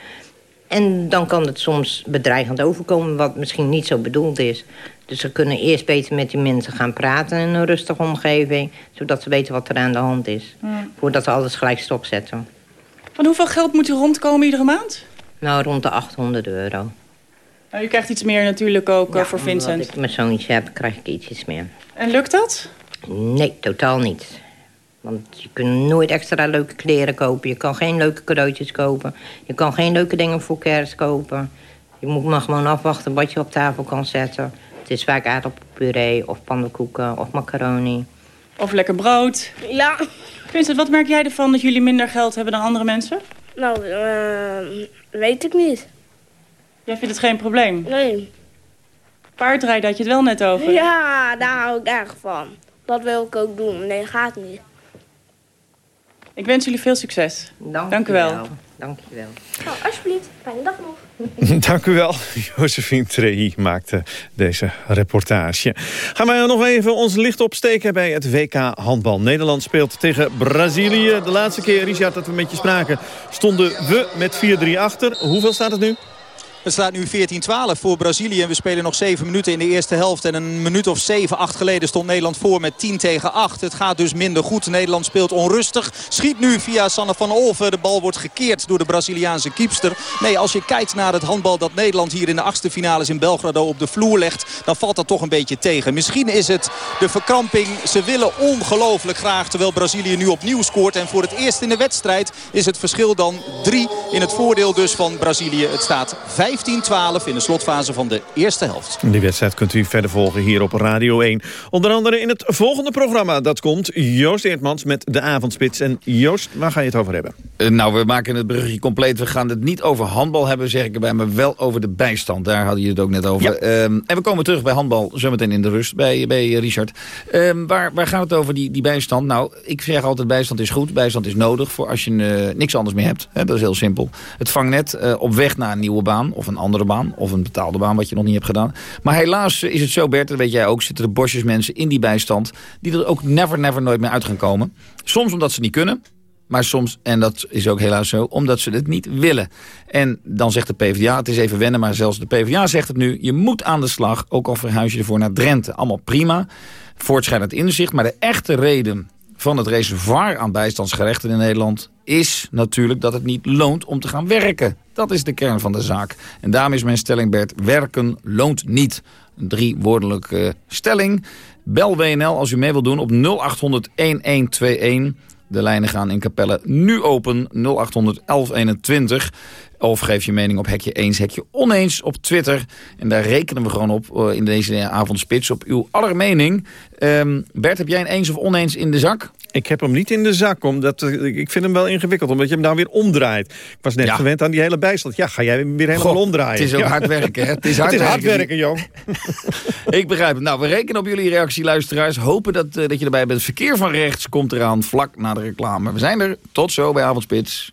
En dan kan het soms bedreigend overkomen... wat misschien niet zo bedoeld is. Dus ze kunnen eerst beter met die mensen gaan praten... in een rustige omgeving, zodat ze weten wat er aan de hand is. Voordat ze alles gelijk stopzetten. Van hoeveel geld moet u rondkomen iedere maand? Nou, rond de 800 euro. Nou, je krijgt iets meer natuurlijk ook ja, voor Vincent. Als ik mijn zoontje heb, krijg ik ietsjes meer. En lukt dat? Nee, totaal niet. Want je kunt nooit extra leuke kleren kopen. Je kan geen leuke cadeautjes kopen. Je kan geen leuke dingen voor kerst kopen. Je moet maar gewoon afwachten wat je op tafel kan zetten. Het is vaak aardappelpuree of pannenkoeken of macaroni. Of lekker brood. Ja. Vincent, wat merk jij ervan dat jullie minder geld hebben dan andere mensen? Nou, uh, weet ik niet. Jij vindt het geen probleem? Nee. Paardrijden had je het wel net over. Ja, daar hou ik erg van. Dat wil ik ook doen. Nee, gaat niet. Ik wens jullie veel succes. Dank, Dank u wel. wel. Dank je wel. Nou, alsjeblieft. Fijne dag nog. [LAUGHS] Dank u wel. Josephine Trehi maakte deze reportage. Gaan wij nog even ons licht opsteken bij het WK handbal. Nederland speelt tegen Brazilië. De laatste keer, Richard, dat we met je spraken... stonden we met 4-3 achter. Hoeveel staat het nu? Het staat nu 14-12 voor Brazilië. En we spelen nog 7 minuten in de eerste helft. En een minuut of 7, 8 geleden stond Nederland voor met 10 tegen 8. Het gaat dus minder goed. Nederland speelt onrustig. Schiet nu via Sanne van Olven. De bal wordt gekeerd door de Braziliaanse kiepster. Nee, als je kijkt naar het handbal dat Nederland hier in de achtste finales in Belgrado op de vloer legt. Dan valt dat toch een beetje tegen. Misschien is het de verkramping. Ze willen ongelooflijk graag. Terwijl Brazilië nu opnieuw scoort. En voor het eerst in de wedstrijd is het verschil dan 3 in het voordeel dus van Brazilië. Het staat 5 15-12 in de slotfase van de eerste helft. Die wedstrijd kunt u verder volgen hier op Radio 1. Onder andere in het volgende programma. Dat komt Joost Eertmans met de avondspits. En Joost, waar ga je het over hebben? Uh, nou, we maken het brugje compleet. We gaan het niet over handbal hebben, zeg ik erbij, maar wel over de bijstand. Daar hadden je het ook net over. Ja. Um, en we komen terug bij handbal, zometeen in de rust, bij, bij Richard. Um, waar, waar gaat het over, die, die bijstand? Nou, ik zeg altijd, bijstand is goed. Bijstand is nodig voor als je uh, niks anders meer hebt. Hè, dat is heel simpel. Het vangnet uh, op weg naar een nieuwe baan of een andere baan. Of een betaalde baan wat je nog niet hebt gedaan. Maar helaas is het zo, Bert, dat weet jij ook... zitten er bosjes mensen in die bijstand... die er ook never, never nooit meer uit gaan komen. Soms omdat ze niet kunnen. Maar soms, en dat is ook helaas zo, omdat ze het niet willen. En dan zegt de PvdA, het is even wennen, maar zelfs de PvdA zegt het nu... je moet aan de slag, ook al verhuis je ervoor naar Drenthe. Allemaal prima, voortschrijdend inzicht. Maar de echte reden van het reservoir aan bijstandsgerechten in Nederland... is natuurlijk dat het niet loont om te gaan werken. Dat is de kern van de zaak. En daarom is mijn stelling, Bert, werken loont niet. Een driewoordelijke stelling. Bel WNL als u mee wilt doen op 0800 1121. De lijnen gaan in Capelle nu open 0800 1121. Of geef je mening op hekje eens, hekje oneens op Twitter. En daar rekenen we gewoon op uh, in deze avondspits op uw aller mening. Um, Bert, heb jij een eens of oneens in de zak? Ik heb hem niet in de zak, omdat ik vind hem wel ingewikkeld, omdat je hem nou weer omdraait. Ik was net Ja. gewend aan die hele bijstand. Ja, ga jij hem weer helemaal Goh, omdraaien. Het is ook Ja. hard werken, hè? Het is [LAUGHS] hard Het is hard werken. jong. [LAUGHS] Ik begrijp het. Nou, we rekenen op jullie reactie, luisteraars. Hopen dat, eh, dat je erbij bent. Verkeer van rechts komt eraan vlak na de reclame. We zijn er. Tot zo bij Avondspits.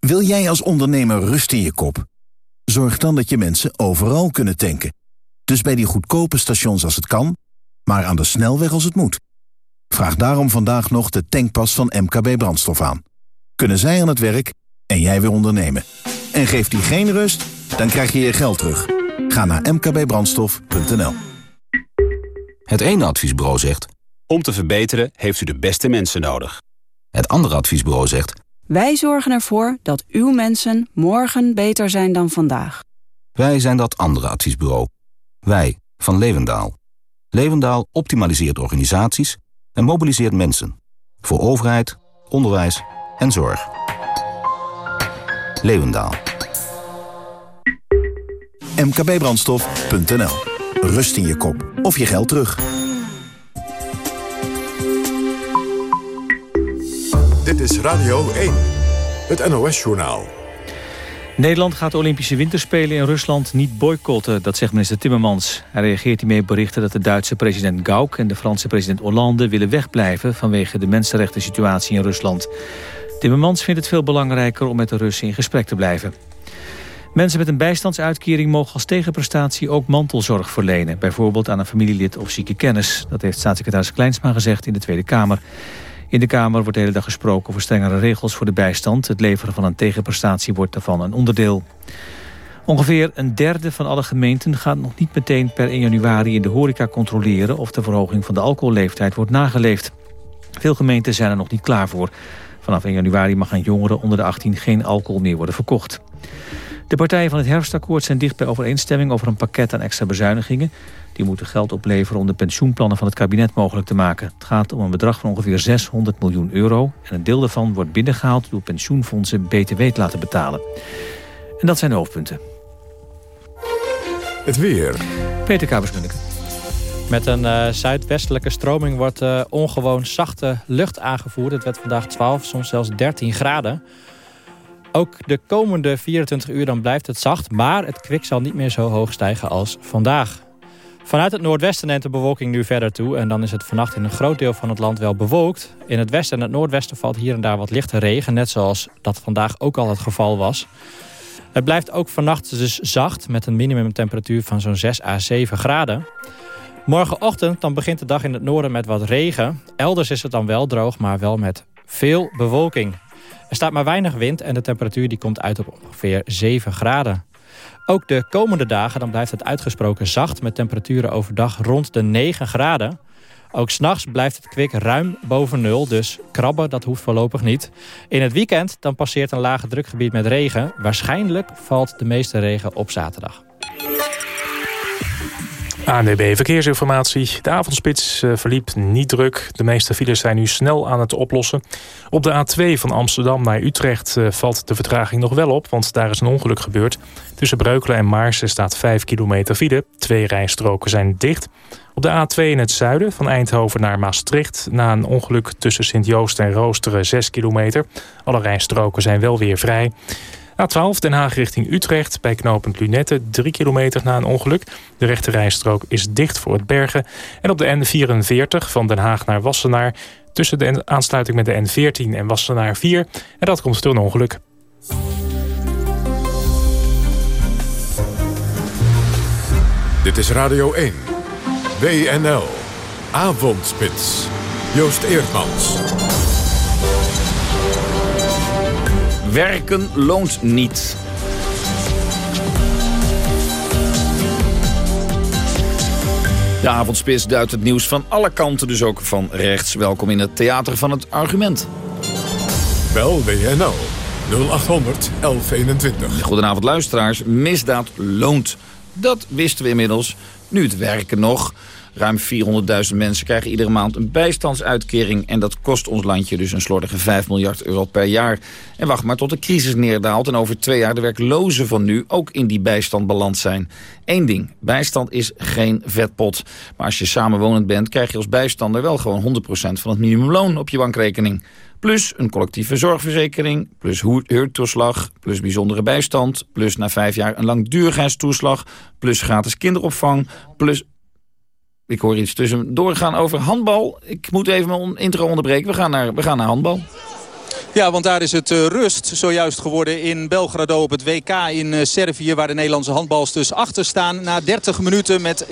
Wil jij als ondernemer rust in je kop? Zorg dan dat je mensen overal kunnen tanken. Dus bij die goedkope stations als het kan, maar aan de snelweg als het moet. Vraag daarom vandaag nog de tankpas van MKB Brandstof aan. Kunnen zij aan het werk en jij weer ondernemen. En geeft die geen rust, dan krijg je je geld terug. Ga naar mkbbrandstof.nl Het ene adviesbureau zegt... Om te verbeteren heeft u de beste mensen nodig. Het andere adviesbureau zegt... Wij zorgen ervoor dat uw mensen morgen beter zijn dan vandaag. Wij zijn dat andere adviesbureau. Wij, van Levendaal. Levendaal optimaliseert organisaties en mobiliseert mensen. Voor overheid, onderwijs en zorg. Levendaal. mkbbrandstof.nl Rust in je kop of je geld terug. Radio 1, het NOS-journaal. Nederland gaat de Olympische Winterspelen in Rusland niet boycotten, dat zegt minister Timmermans. Hij reageert hiermee op berichten dat de Duitse president Gauck en de Franse president Hollande willen wegblijven vanwege de mensenrechten situatie in Rusland. Timmermans vindt het veel belangrijker om met de Russen in gesprek te blijven. Mensen met een bijstandsuitkering mogen als tegenprestatie ook mantelzorg verlenen. Bijvoorbeeld aan een familielid of zieke kennis. Dat heeft staatssecretaris Kleinsma gezegd in de Tweede Kamer. In de Kamer wordt de hele dag gesproken over strengere regels voor de bijstand. Het leveren van een tegenprestatie wordt daarvan een onderdeel. Ongeveer een derde van alle gemeenten gaat nog niet meteen per 1 januari in de horeca controleren of de verhoging van de alcoholleeftijd wordt nageleefd. Veel gemeenten zijn er nog niet klaar voor. Vanaf 1 januari mag aan jongeren onder de 18 geen alcohol meer worden verkocht. De partijen van het herfstakkoord zijn dicht bij overeenstemming over een pakket aan extra bezuinigingen. Die moeten geld opleveren om de pensioenplannen van het kabinet mogelijk te maken. Het gaat om een bedrag van ongeveer 600 miljoen euro. En een deel daarvan wordt binnengehaald door pensioenfondsen BTW te laten betalen. En dat zijn de hoofdpunten. Het weer. Peter Kabersmunneke. Met een eh, zuidwestelijke stroming wordt eh, ongewoon zachte lucht aangevoerd. Het werd vandaag 12, soms zelfs 13 graden. Ook de komende 24 uur dan blijft het zacht, maar het kwik zal niet meer zo hoog stijgen als vandaag. Vanuit het noordwesten neemt de bewolking nu verder toe en dan is het vannacht in een groot deel van het land wel bewolkt. In het westen en het noordwesten valt hier en daar wat lichte regen, net zoals dat vandaag ook al het geval was. Het blijft ook vannacht dus zacht met een minimumtemperatuur van zo'n 6 à 7 graden. Morgenochtend dan begint de dag in het noorden met wat regen. Elders is het dan wel droog, maar wel met veel bewolking. Er staat maar weinig wind en de temperatuur die komt uit op ongeveer 7 graden. Ook de komende dagen dan blijft het uitgesproken zacht... met temperaturen overdag rond de 9 graden. Ook s'nachts blijft het kwik ruim boven nul, dus krabben dat hoeft voorlopig niet. In het weekend dan passeert een lage drukgebied met regen. Waarschijnlijk valt de meeste regen op zaterdag. ANDB Verkeersinformatie. De avondspits eh, verliep niet druk. De meeste files zijn nu snel aan het oplossen. Op de A2 van Amsterdam naar Utrecht eh, valt de vertraging nog wel op... want daar is een ongeluk gebeurd. Tussen Breukelen en Maarsen staat 5 kilometer file. Twee rijstroken zijn dicht. Op de A2 in het zuiden van Eindhoven naar Maastricht... na een ongeluk tussen Sint-Joost en Roosteren 6 kilometer. Alle rijstroken zijn wel weer vrij. A12 Den Haag richting Utrecht bij knooppunt Lunette 3 kilometer na een ongeluk. De rechte rijstrook is dicht voor het bergen. En op de N44 van Den Haag naar Wassenaar... tussen de aansluiting met de N14 en Wassenaar 4. En dat komt door een ongeluk. Dit is Radio 1. WNL. Avondspits. Joost Eerdmans. Werken loont niet. De avondspits duidt het nieuws van alle kanten, dus ook van rechts. Welkom in het Theater van het Argument. Bel WNL 0800 1121. Goedenavond luisteraars. Misdaad loont. Dat wisten we inmiddels. Nu het werken nog. Ruim 400.000 mensen krijgen iedere maand een bijstandsuitkering... en dat kost ons landje dus een slordige 5 miljard euro per jaar. En wacht maar tot de crisis neerdaalt en over twee jaar de werklozen van nu... ook in die bijstand beland zijn. Eén ding, bijstand is geen vetpot. Maar als je samenwonend bent, krijg je als bijstander wel gewoon 100% van het minimumloon op je bankrekening. Plus een collectieve zorgverzekering, plus huurtoeslag, plus bijzondere bijstand... plus na vijf jaar een langdurigheidstoeslag, plus gratis kinderopvang... plus ik hoor iets tussen doorgaan over handbal. Ik moet even mijn intro onderbreken. We gaan naar, we gaan naar handbal. Ja, want daar is het uh, rust zojuist geworden in Belgrado op het WK in uh, Servië. Waar de Nederlandse handbalsters achter staan na 30 minuten met 16-14.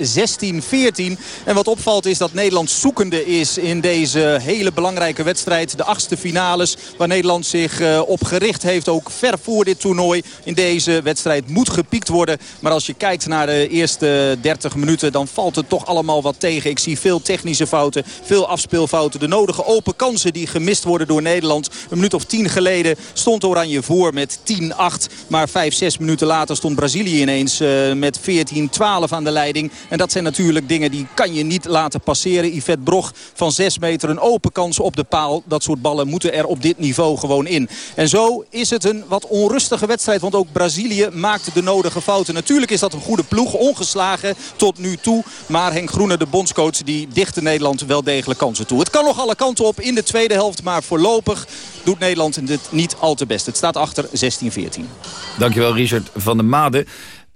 En wat opvalt is dat Nederland zoekende is in deze hele belangrijke wedstrijd. De achtste finales waar Nederland zich uh, op gericht heeft. Ook ver voor dit toernooi in deze wedstrijd moet gepiekt worden. Maar als je kijkt naar de eerste 30 minuten dan valt het toch allemaal wat tegen. Ik zie veel technische fouten, veel afspeelfouten. De nodige open kansen die gemist worden door Nederland. Een of tien geleden stond Oranje voor met 10-8. Maar vijf, zes minuten later stond Brazilië ineens uh, met 14-12 aan de leiding. En dat zijn natuurlijk dingen die kan je niet laten passeren. Yvette Brog van 6 meter een open kans op de paal. Dat soort ballen moeten er op dit niveau gewoon in. En zo is het een wat onrustige wedstrijd. Want ook Brazilië maakt de nodige fouten. Natuurlijk is dat een goede ploeg. Ongeslagen tot nu toe. Maar Henk Groene, de bondscoach, die dicht Nederland wel degelijk kansen toe. Het kan nog alle kanten op in de tweede helft. Maar voorlopig doet Nederland dit niet al te best. Het staat achter 16-14. Dankjewel Richard van der Made.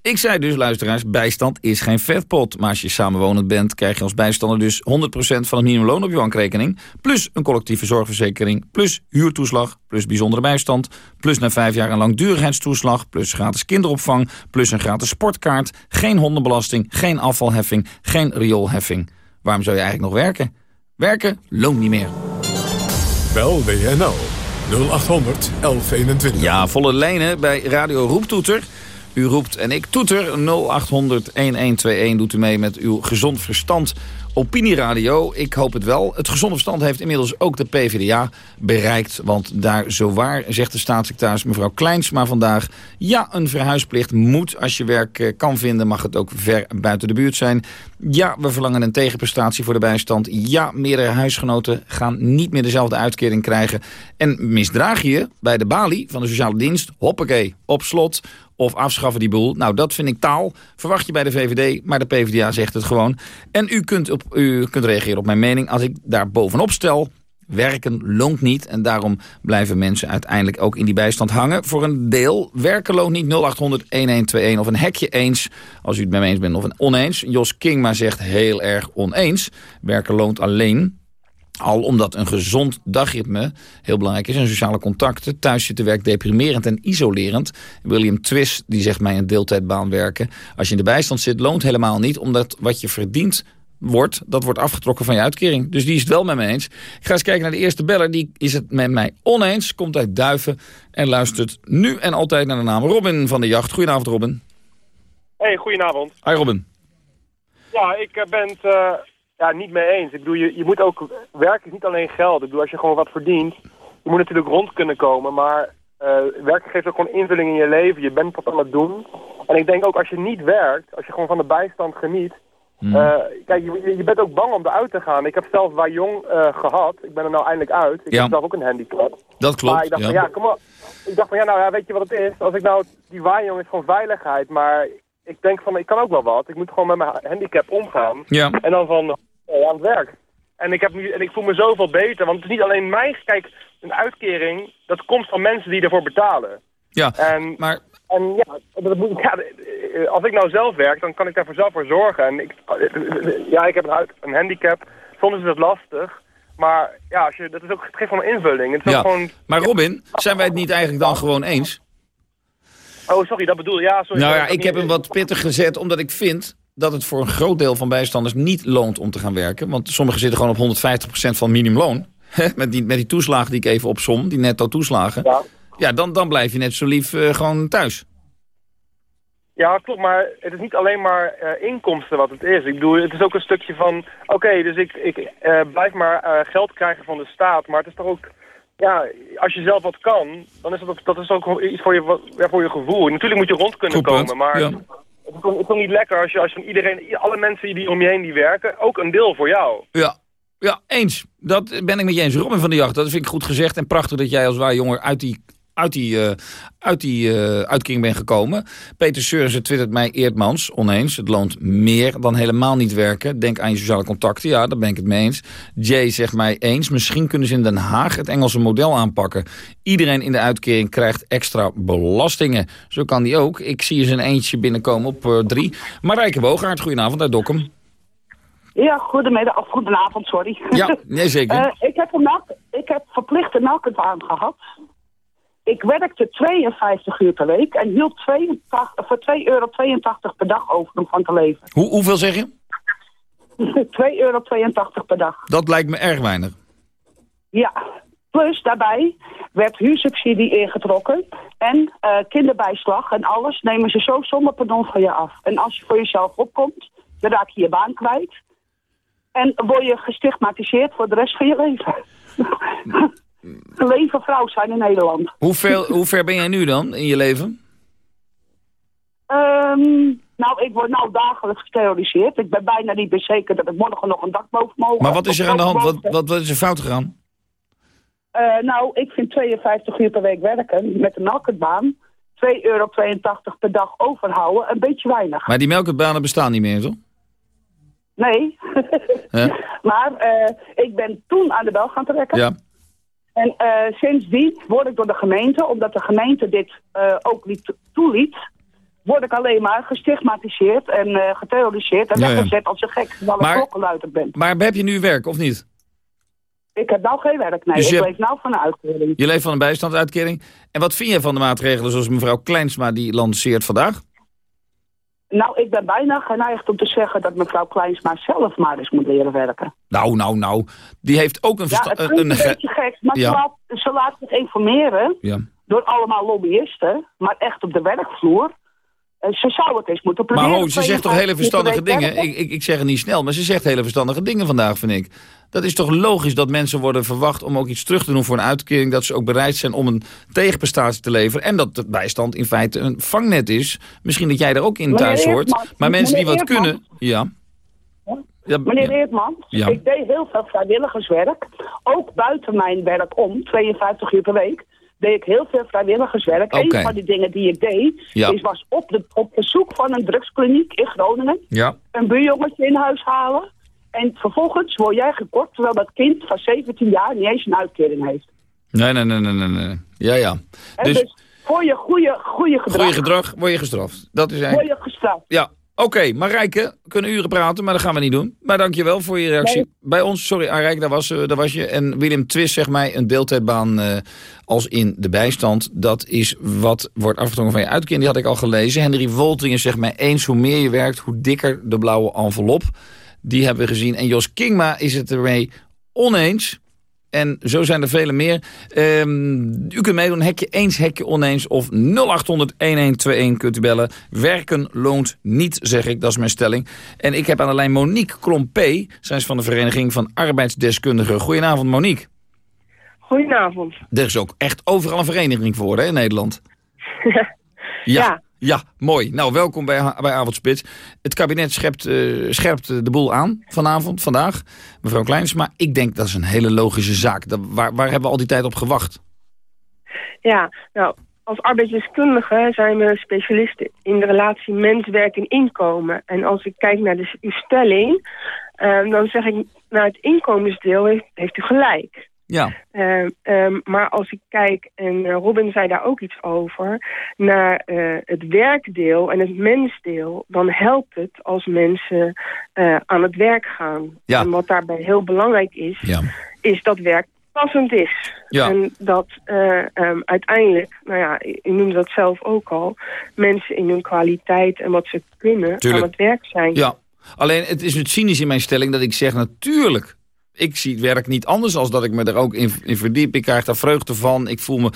Ik zei dus, luisteraars, bijstand is geen vetpot. Maar als je samenwonend bent, krijg je als bijstander dus 100% van het minimumloon op je bankrekening. Plus een collectieve zorgverzekering, plus huurtoeslag, plus bijzondere bijstand. Plus na vijf jaar een langdurigheidstoeslag, plus gratis kinderopvang, plus een gratis sportkaart. Geen hondenbelasting, geen afvalheffing, geen rioolheffing. Waarom zou je eigenlijk nog werken? Werken loont niet meer. Bel WNL 0800 1121. Ja, volle lijnen bij Radio Roeptoeter. U roept en ik toeter 0800 1121. Doet u mee met uw gezond verstand opinieradio. Ik hoop het wel. Het gezonde verstand heeft inmiddels ook de PvdA bereikt. Want daar zowaar zegt de staatssecretaris mevrouw Kleinsma vandaag... ja, een verhuisplicht moet. Als je werk eh, kan vinden, mag het ook ver buiten de buurt zijn. Ja, we verlangen een tegenprestatie voor de bijstand. Ja, meerdere huisgenoten gaan niet meer dezelfde uitkering krijgen. En misdraag je bij de balie van de sociale dienst... hoppakee, op slot of afschaffen die boel. Nou, dat vind ik taal. Verwacht je bij de VVD, maar de PvdA zegt het gewoon. En u kunt, op, u kunt reageren op mijn mening als ik daar bovenop stel... Werken loont niet en daarom blijven mensen uiteindelijk ook in die bijstand hangen. Voor een deel werken loont niet 0800-1121 of een hekje eens als u het met me eens bent of een oneens. Jos Kingma zegt heel erg oneens. Werken loont alleen al omdat een gezond dagritme heel belangrijk is. En sociale contacten. Thuis zitten werk deprimerend en isolerend. William Twist die zegt mij een deeltijdbaan werken. Als je in de bijstand zit loont helemaal niet. Omdat wat je verdient wordt, dat wordt afgetrokken van je uitkering. Dus die is het wel met me eens. Ik ga eens kijken naar de eerste beller. Die is het met mij oneens. Komt uit Duiven en luistert nu en altijd naar de naam Robin van de Jacht. Goedenavond Robin. Hey, goedenavond. Hi Robin. Ja, ik eh, ben het uh, ja, niet mee eens. Ik bedoel, je, je moet ook... Werk is niet alleen geld. Ik bedoel, als je gewoon wat verdient... Je moet natuurlijk rond kunnen komen, maar... Uh, werken geeft ook gewoon invulling in je leven. Je bent wat aan het doen. En ik denk ook als je niet werkt, als je gewoon van de bijstand geniet... Hmm. Uh, kijk, je, je, bent ook bang om eruit te gaan. Ik heb zelf waar jong uh, gehad. Ik ben er nou eindelijk uit. Ik ja. heb zelf ook een handicap. Dat klopt, Maar ik dacht ja. van ja, kom op. Ik dacht van ja, nou ja, weet je wat het is? Als ik nou, die waaijong is gewoon veiligheid. Maar ik denk van, ik kan ook wel wat. Ik moet gewoon met mijn handicap omgaan. Ja. En dan van, uh, aan het werk. En ik, heb nu, en ik voel me zoveel beter. Want het is niet alleen mij. Kijk, een uitkering, dat komt van mensen die ervoor betalen. Ja, en, maar... En ja, dat moet, ja, als ik nou zelf werk, dan kan ik daar zelf voor zorgen. En ik, ja, ik heb een, een handicap. Soms is het lastig. Maar ja, als je, dat is ook, het geeft gewoon een invulling. Het is ja. ook gewoon, maar Robin, zijn wij het niet eigenlijk dan gewoon eens? Oh, sorry, dat bedoel. Ja, sorry. Nou ja, ik heb hem wat pittig gezet, omdat ik vind dat het voor een groot deel van bijstanders niet loont om te gaan werken. Want sommigen zitten gewoon op 150% van minimumloon. [LAUGHS] met, die, met die toeslagen die ik even opsom, die netto toeslagen. Ja, ja dan, dan blijf je net zo lief uh, gewoon thuis. Ja, klopt, maar het is niet alleen maar uh, inkomsten wat het is. Ik bedoel, het is ook een stukje van... Oké, okay, dus ik, ik uh, blijf maar uh, geld krijgen van de staat, maar het is toch ook... Ja, als je zelf wat kan, dan is dat, dat is ook iets voor je, ja, voor je gevoel. Natuurlijk moet je rond kunnen Goed komen, maar... Ja. Het is, toch, het toch niet lekker als je, als je van iedereen, alle mensen die om je heen die werken, ook een deel voor jou. Ja, ja, eens. Dat ben ik met je eens. Robin van der Jacht, dat vind ik goed gezegd. En prachtig dat jij als waar jonger uit die, uit die, uh, uit die uh, uitkering bent gekomen. Peter Seurissen twittert mij Eerdmans, oneens. Het loont meer dan helemaal niet werken. Denk aan je sociale contacten, ja, daar ben ik het mee eens. Jay zegt mij eens. Misschien kunnen ze in Den Haag het Engelse model aanpakken. Iedereen in de uitkering krijgt extra belastingen. Zo kan die ook. Ik zie eens een eentje binnenkomen op uh, drie. Marijke Bogaert, goedenavond uit Dokkum. Ja, goedemiddag, of goedenavond, sorry. Ja, nee, zeker. [LAUGHS] ik, heb een ik heb verplichte melkbaan gehad. Ik werkte 52 uur per week en hield 82, voor 2,82 euro per dag over om van te leven. Hoe, hoeveel zeg je? [LAUGHS] 2,82 euro per dag. Dat lijkt me erg weinig. Ja, plus daarbij werd huursubsidie ingetrokken en uh, kinderbijslag en alles nemen ze zo zonder pardon van je af. En als je voor jezelf opkomt, dan raak je je baan kwijt. En word je gestigmatiseerd voor de rest van je leven. [LAUGHS] leven vrouw zijn in Nederland. Hoeveel, [LAUGHS] hoe ver ben jij nu dan in je leven? Um, nou, ik word nou dagelijks geterroriseerd. Ik ben bijna niet meer zeker dat ik morgen nog een dak boven mogen. Maar wat is er aan de hand? Wat, wat, wat is er fout gegaan? Uh, nou, ik vind 52 uur per week werken met een melkertbaan... 2,82 euro per dag overhouden, een beetje weinig. Maar die melkertbanen bestaan niet meer, toch? Nee. ja. [LAUGHS] Maar uh, ik ben toen aan de bel gaan trekken. Ja. En uh, sindsdien word ik door de gemeente, omdat de gemeente dit uh, ook niet toeliet... word ik alleen maar gestigmatiseerd en uh, geterroriseerd en Ja, ja. weggezet als een gek, terwijl ik Maar- klokkenluider ben. Maar heb je nu werk, of niet? Ik heb nou geen werk, nee. Dus ik hebt- leef nou van een uitkering. Je leeft van een bijstandsuitkering. En wat vind je van de maatregelen zoals mevrouw Kleinsma die lanceert vandaag? Nou, ik ben bijna geneigd om te zeggen dat mevrouw Kleinsma zelf maar eens moet leren werken. Nou, nou, nou. Die heeft ook een Ja, het klinkt een beetje gek, maar Ja. ze, laat, ze laat zich informeren Ja. door allemaal lobbyisten, maar echt op de werkvloer. Eh, ze zou het eens moeten Maar proberen. ho, ze zegt toch 52 hele verstandige dingen? Ik, ik, ik zeg het niet snel, maar ze zegt hele verstandige dingen vandaag, vind ik. Dat is toch logisch dat mensen worden verwacht om ook iets terug te doen voor een uitkering. Dat ze ook bereid zijn om een tegenprestatie te leveren. En dat de bijstand in feite een vangnet is. Misschien dat jij er ook in thuis hoort. Maar mensen die wat kunnen... Ja. Ja, Meneer Eertman, Ja. ik deed heel veel vrijwilligerswerk. Ook buiten mijn werk om, 52 uur per week, deed ik heel veel vrijwilligerswerk. Oké. Een van die dingen die ik deed, Ja. is, was op, de, op bezoek van een drugskliniek in Groningen. Ja. Een buurjongetje in huis halen. En vervolgens word jij gekort, terwijl dat kind van 17 jaar niet eens een uitkering heeft. Nee, nee, nee, nee, nee, nee. Ja, ja. Dus, Dus voor je goede, goede gedrag goede gedrag word je gestraft. Dat is word eigenlijk... je gestraft. Ja, oké. Marijke, we kunnen uren praten, maar dat gaan we niet doen. Maar dankjewel voor je reactie. Nee. Bij ons, sorry Arijke, daar was, eh, daar was je. En Willem Twist zegt mij, een deeltijdbaan eh, als in de bijstand... dat is wat wordt afgetrokken van je uitkering. Die had ik al gelezen. Henry Woltingen zegt mij eens, hoe meer je werkt... hoe dikker de blauwe envelop. Die hebben we gezien. En Jos Kingma is het ermee oneens... En zo zijn er vele meer. Ehm, u kunt meedoen, hekje eens, hekje oneens of 0800-1121 kunt u bellen. Werken loont niet, zeg ik, dat is mijn stelling. En ik heb aan de lijn Monique Klompé. Zij is van de Vereniging van Arbeidsdeskundigen. Goedenavond Monique. Goedenavond. Er is ook echt overal een vereniging voor hè, in Nederland. [LAUGHS] ja. ja. Mooi. Nou, welkom bij, bij Avondspits. Het kabinet schept, uh, scherpt de boel aan vanavond, vandaag. Mevrouw Kleinsma, ik denk dat is een hele logische zaak. Waar, waar hebben we al die tijd op gewacht? Ja, nou, als arbeidsdeskundige zijn we specialisten in de relatie mens, werk en inkomen. En als ik kijk naar de, uw stelling, uh, dan zeg ik, naar het inkomensdeel heeft u gelijk. Ja. Uh, um, maar als ik kijk, en uh, Robin zei daar ook iets over, naar uh, het werkdeel en het mensdeel, dan helpt het als mensen aan het werk gaan. Ja. En wat daarbij heel belangrijk is, ja. is dat werk passend is. Ja. En dat um, uiteindelijk, nou ja, u noemde dat zelf ook al, mensen in hun kwaliteit en wat ze kunnen Tuurlijk. aan het werk zijn. Ja, alleen het is het cynisch in mijn stelling dat ik zeg natuurlijk ik zie het werk niet anders als dat ik me er ook in, verdiep. Ik krijg daar vreugde van. Ik voel me...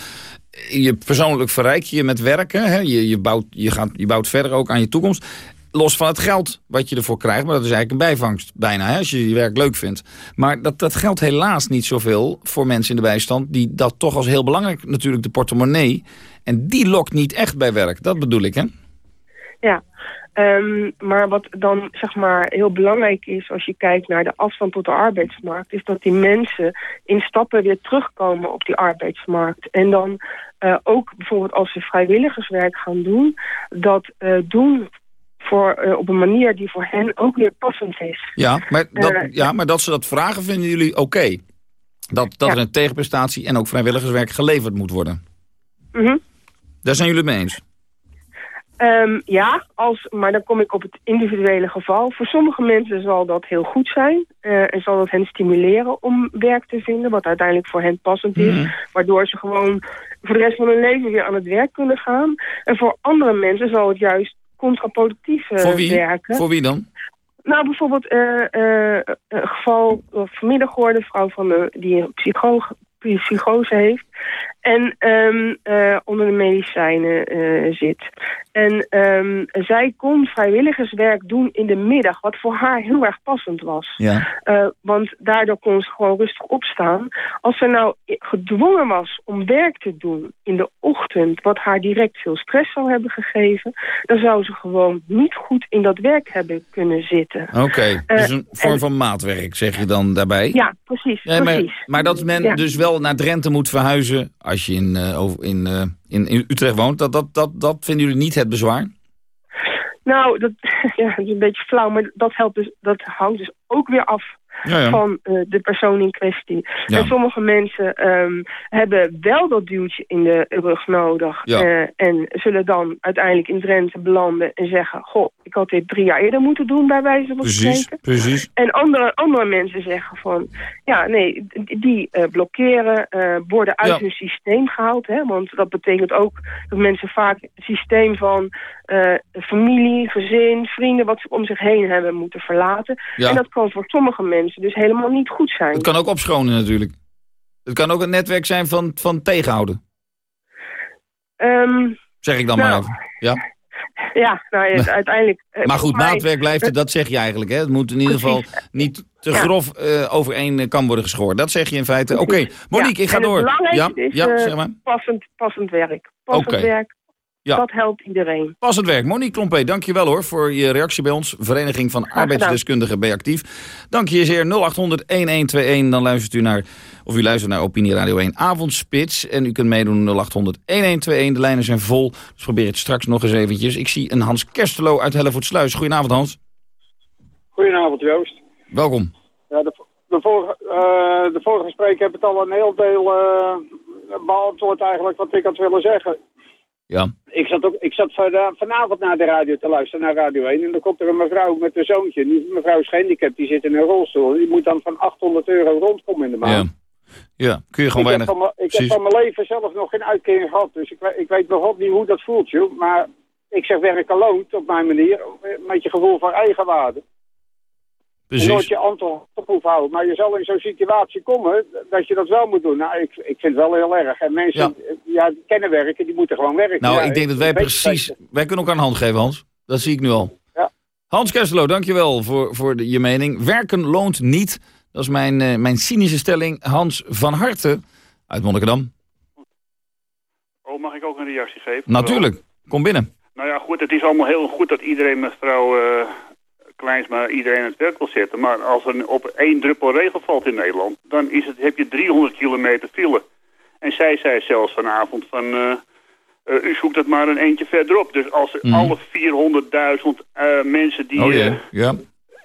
Je persoonlijk verrijk je met werken. Hè? Je, je, bouwt, je, gaat, je bouwt verder ook aan je toekomst. Los van het geld wat je ervoor krijgt. Maar dat is eigenlijk een bijvangst bijna. Hè? Als je je werk leuk vindt. Maar dat, dat geldt helaas niet zoveel voor mensen in de bijstand. Die dat toch als heel belangrijk natuurlijk de portemonnee. En die lokt niet echt bij werk. Dat bedoel ik hè. Ja, Um, maar wat dan zeg maar heel belangrijk is als je kijkt naar de afstand tot de arbeidsmarkt... is dat die mensen in stappen weer terugkomen op die arbeidsmarkt. En dan uh, ook bijvoorbeeld als ze vrijwilligerswerk gaan doen... dat uh, doen voor, uh, op een manier die voor hen ook weer passend is. Ja, maar dat, ja, maar dat ze dat vragen vinden jullie oké? Okay. Dat, dat ja. er een tegenprestatie en ook vrijwilligerswerk geleverd moet worden? Mm -hmm. Daar zijn jullie het mee eens? Um, ja, als, maar dan kom ik op het individuele geval. Voor sommige mensen zal dat heel goed zijn. Uh, en zal dat hen stimuleren om werk te vinden. Wat uiteindelijk voor hen passend is. Mhm. Waardoor ze gewoon voor de rest van hun leven weer aan het werk kunnen gaan. En voor andere mensen zal het juist contraproductief uh, voor wie? werken. Voor wie dan? Nou, bijvoorbeeld uh, een geval vanmiddag hoorde, vrouw van de, die een psycho psychose heeft. En um, uh, onder de medicijnen uh, zit. En um, zij kon vrijwilligerswerk doen in de middag, wat voor haar heel erg passend was. Ja. Uh, want daardoor kon ze gewoon rustig opstaan. Als ze nou gedwongen was om werk te doen in de ochtend, wat haar direct veel stress zou hebben gegeven, dan zou ze gewoon niet goed in dat werk hebben kunnen zitten. Oké, okay. dus een vorm en, van maatwerk, zeg je dan daarbij? Ja, precies. Ja, maar, precies. maar dat men ja. dus wel naar Drenthe moet verhuizen als je in, uh, in, uh, in, in, Utrecht woont, dat, dat, dat, dat vinden jullie niet het bezwaar? Nou, dat, [LAUGHS] ja, dat is een beetje flauw, maar dat, helpt dus, dat hangt dus ook weer af ja, ja. van uh, de persoon in kwestie. Ja. En sommige mensen um, hebben wel dat duwtje in de rug nodig. Uh, en zullen dan uiteindelijk in Drenthe belanden en zeggen... goh, ik had dit drie jaar eerder moeten doen bij wijze van precies, spreken. Precies, En andere, andere mensen zeggen van... ja, nee, die uh, blokkeren, worden uit Ja. hun systeem gehaald. Hè? Want dat betekent ook dat mensen vaak het systeem van... familie, gezin, vrienden, wat ze om zich heen hebben moeten verlaten. Ja. En dat kan voor sommige mensen dus helemaal niet goed zijn. Het kan ook opschonen natuurlijk. Het kan ook een netwerk zijn van, van tegenhouden. Um, zeg ik dan nou, maar even. Ja? [LAUGHS] Ja, nou ja, uiteindelijk... uh, Maar goed, maatwerk blijft het, dat zeg je eigenlijk. Hè? Het moet in ieder geval niet te grof uh, over één kan worden geschoren. Dat zeg je in feite. Oké, okay. Monique, ik ga door. Ja, ja, zeg maar. passend, passend werk. Passend werk, Ja. dat helpt iedereen. Passend werk. Monique Klompé, dank je wel hoor voor je reactie bij ons. Vereniging van. Arbeidsdeskundigen bij Actief. Dank je zeer. 0800-1121. Dan luistert u naar, of u luistert naar Opinie Radio 1 Avondspits. En u kunt meedoen 0800-1121. De lijnen zijn vol. Dus probeer het straks nog eens eventjes. Ik zie een Hans Kerstelo uit Hellevoetsluis. Goedenavond Hans. Goedenavond Joost. Welkom. Ja, de, de, vorige, uh, de vorige spreker heeft het al een heel deel uh, beantwoord eigenlijk wat ik had willen zeggen. Ja. Ik zat, ook, ik zat vanavond naar de radio te luisteren, naar Radio 1. En dan komt er een mevrouw met een zoontje. Die mevrouw is gehandicapt, die zit in een rolstoel. Die moet dan van 800 euro rondkomen in de maand. Ja, ja. kun je gewoon ik weinig... Heb van, ik heb van mijn leven zelf nog geen uitkering gehad. Dus ik, ik weet nog niet hoe dat voelt, joh. Maar ik zeg werken loont op mijn manier. Met je gevoel van eigenwaarde. Precies. En nooit je aantal op hoeft houden. Maar je zal in zo'n situatie komen dat je dat wel moet doen. Nou, ik, ik vind het wel heel erg. En mensen ja. die kennen werken, die moeten gewoon werken. Nou, Ja, ik denk dat wij precies... Wij kunnen elkaar een hand geven, Hans. Dat zie ik nu al. Ja. Hans Kerstelo, dankjewel voor, voor de, je mening. Werken loont niet. Dat is mijn, eh, mijn cynische stelling. Hans van Harte uit Monnikendam. Oh, mag ik ook een reactie geven? Natuurlijk. Kom binnen. Nou ja, goed, het is allemaal heel goed dat iedereen mevrouw eh Kleinsma iedereen aan het werk wil zetten. Maar als er op één druppel regen valt in Nederland, dan is het, heb je 300 kilometer file. En zij zei zelfs vanavond van, eh, eh, u zoekt het maar een eentje verderop. Dus als er Mhm. alle 400.000 eh, mensen die Oh ja.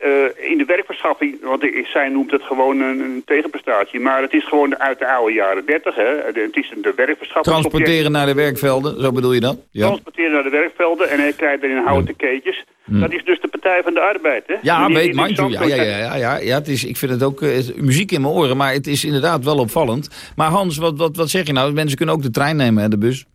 Eh, in de werkverschaffing, want zij noemt het gewoon een, een tegenprestatie, maar het is gewoon uit de oude jaren 30, hè. Het is de werkverschaffingsobject. Transporteren naar de werkvelden, zo bedoel je dat? Ja. Transporteren naar de werkvelden en hij krijgt erin houten keetjes. Dat is dus de Partij van de Arbeid, hè? Ja, Die- weet, mind ja, ja, ja, ja, ja, het is, ik vind het ook eh, muziek in mijn oren, maar het is inderdaad wel opvallend. Maar Hans, wat, wat, wat zeg je nou? Mensen kunnen ook de trein nemen, hè, de bus.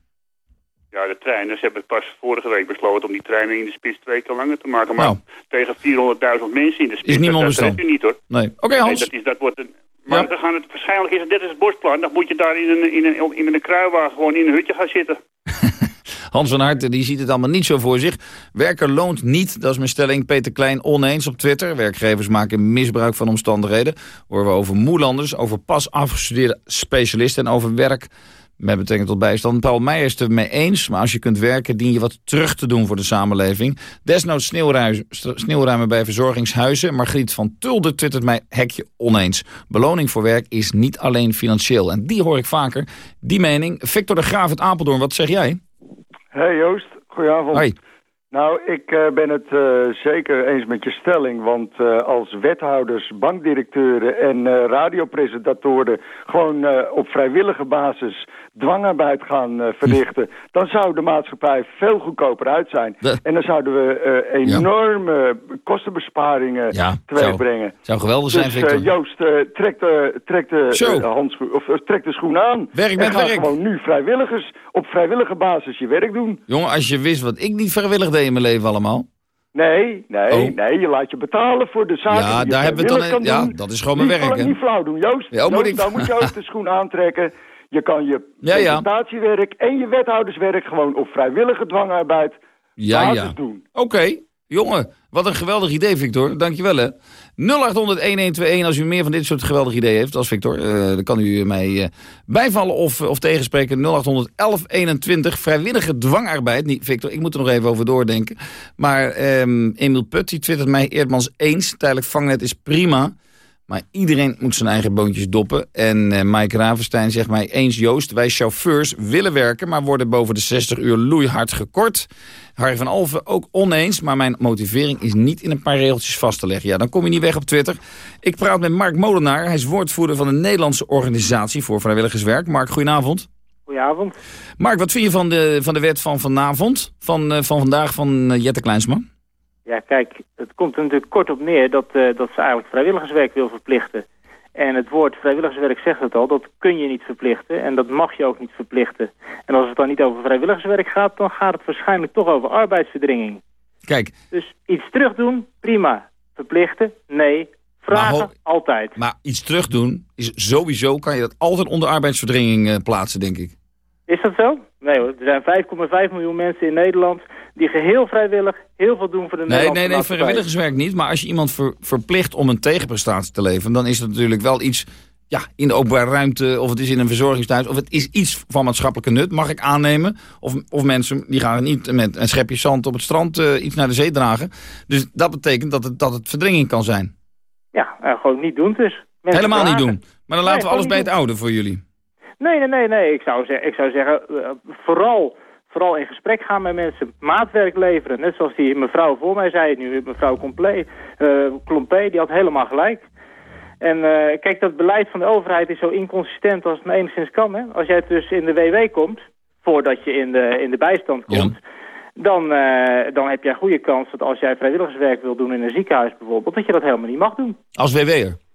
Ja, de treinen. Ze hebben pas vorige week besloten om die treinen in de spits twee keer langer te maken. Maar Nou. tegen 400.000 mensen in de spits, Is niemand dat, dat bestand. redt u niet hoor. Nee. Oké, Hans. Nee, dat, is, dat wordt een... Maar dan gaan het, waarschijnlijk is het net als het borstplan. Dan moet je daar in een, in een, in een kruiwagen gewoon in een hutje gaan zitten. [LAUGHS] Hans van Harte die ziet het allemaal niet zo voor zich. Werker loont niet, dat is mijn stelling. Peter Klein oneens op Twitter. Werkgevers maken misbruik van omstandigheden. Horen we over moelanders, over pas afgestudeerde specialisten... en over werk met betrekking tot bijstand. Paul Meijer is het er mee eens, maar als je kunt werken... dien je wat terug te doen voor de samenleving. Desnoods sneeuwruimen bij verzorgingshuizen. Margriet van Tulder twittert mij hekje oneens. Beloning voor werk is niet alleen financieel. En die hoor ik vaker, die mening. Victor de Graaf uit Apeldoorn, wat zeg jij? Hey Joost, goedenavond. Hoi. Nou, ik eh, ben het eh, zeker eens met je stelling. Want eh, als wethouders, bankdirecteuren en radiopresentatoren... gewoon op vrijwillige basis dwangarbeid gaan eh, verrichten... dan zou de maatschappij veel goedkoper uit zijn. En dan zouden we eh, enorme kostenbesparingen Ja, teweeg zou- brengen. zou geweldig zijn, dus, eh, Victor. Joost, eh, trek de, trek de, handschoen, of, trek de schoen aan. Werk en met ga werk. gewoon nu vrijwilligers op vrijwillige basis je werk doen. Jongen, als je wist wat ik niet vrijwillig deed in mijn leven allemaal. Nee, nee, Oh. nee, je laat je betalen voor de zaken Ja, die daar hebben we dan- ja, dat is gewoon mijn werk? Niet flauw doen, Joost. Ja, oh, moet Joost, ik- Dan moet je ook [LAUGHS] de schoen aantrekken. Je kan je Ja, presentatiewerk en je wethouderswerk gewoon op vrijwillige dwangarbeid Ja, ja. doen. Oké, jongen, wat een geweldig idee, Victor. Dankjewel, hè. 0800-1121 als u meer van dit soort geweldig ideeën heeft als Victor. eh, dan kan u mij eh, bijvallen of, of tegenspreken. 0800-1121, vrijwillige dwangarbeid. Niet, Victor, ik moet er nog even over doordenken. Maar ehm Emiel Put, die twittert mij Eerdmans eens. Tijdelijk vangnet is prima. Maar iedereen moet zijn eigen boontjes doppen. En eh Mike Ravenstein zegt mij eens Joost, wij chauffeurs willen werken... maar worden boven de 60 uur loeihard gekort. Harry van Alven ook oneens, maar mijn motivering is niet in een paar regeltjes vast te leggen. Ja, dan kom je niet weg op Twitter. Ik praat met Mark Molenaar. Hij is woordvoerder van de Nederlandse Organisatie voor Vrijwilligerswerk. Mark, goedenavond. Goedenavond. Mark, wat vind je van de, van de wet van vanavond, van, eh, van vandaag, van eh, Jette Kleinsma? Ja, kijk, het komt er natuurlijk kort op neer dat, eh, dat ze eigenlijk vrijwilligerswerk wil verplichten. En het woord vrijwilligerswerk zegt het al, dat kun je niet verplichten en dat mag je ook niet verplichten. En als het dan niet over vrijwilligerswerk gaat, dan gaat het waarschijnlijk toch over arbeidsverdringing. Kijk. Dus iets terugdoen, prima. Verplichten, nee. Vragen, altijd. Maar iets terugdoen, is sowieso kan je dat altijd onder arbeidsverdringing eh, plaatsen, denk ik. Is dat zo? Nee hoor, er zijn 5,5 miljoen mensen in Nederland die geheel vrijwillig heel veel doen voor de Nee, Nederlandse nee, nee, maatschappij. vrijwilligerswerk niet. Maar als je iemand ver- verplicht om een tegenprestatie te leveren... dan is dat natuurlijk wel iets ja, in de openbare ruimte... of het is in een verzorgingstehuis... of het is iets van maatschappelijke nut, mag ik aannemen. Of, of mensen die gaan niet met een schepje zand op het strand... eh, iets naar de zee dragen. Dus dat betekent dat het, dat het verdringing kan zijn. Ja, eh, gewoon niet doen dus. Mensen Helemaal niet doen. Maar dan laten Nee, we alles bij het oude voor jullie. Nee, nee, nee, nee. Ik zou, ik zou zeggen, eh, vooral, vooral in gesprek gaan met mensen. Maatwerk leveren. Net zoals die mevrouw voor mij zei, nu mevrouw Complé, eh Klompé, die had helemaal gelijk. En eh, kijk, dat beleid van de overheid is zo inconsistent als het maar enigszins kan. Hè? Als jij dus in de WW komt, voordat je in de, in de bijstand komt... Dan, eh, dan heb jij goede kans dat als jij vrijwilligerswerk wil doen in een ziekenhuis bijvoorbeeld... dat je dat helemaal niet mag doen. Als WW'er.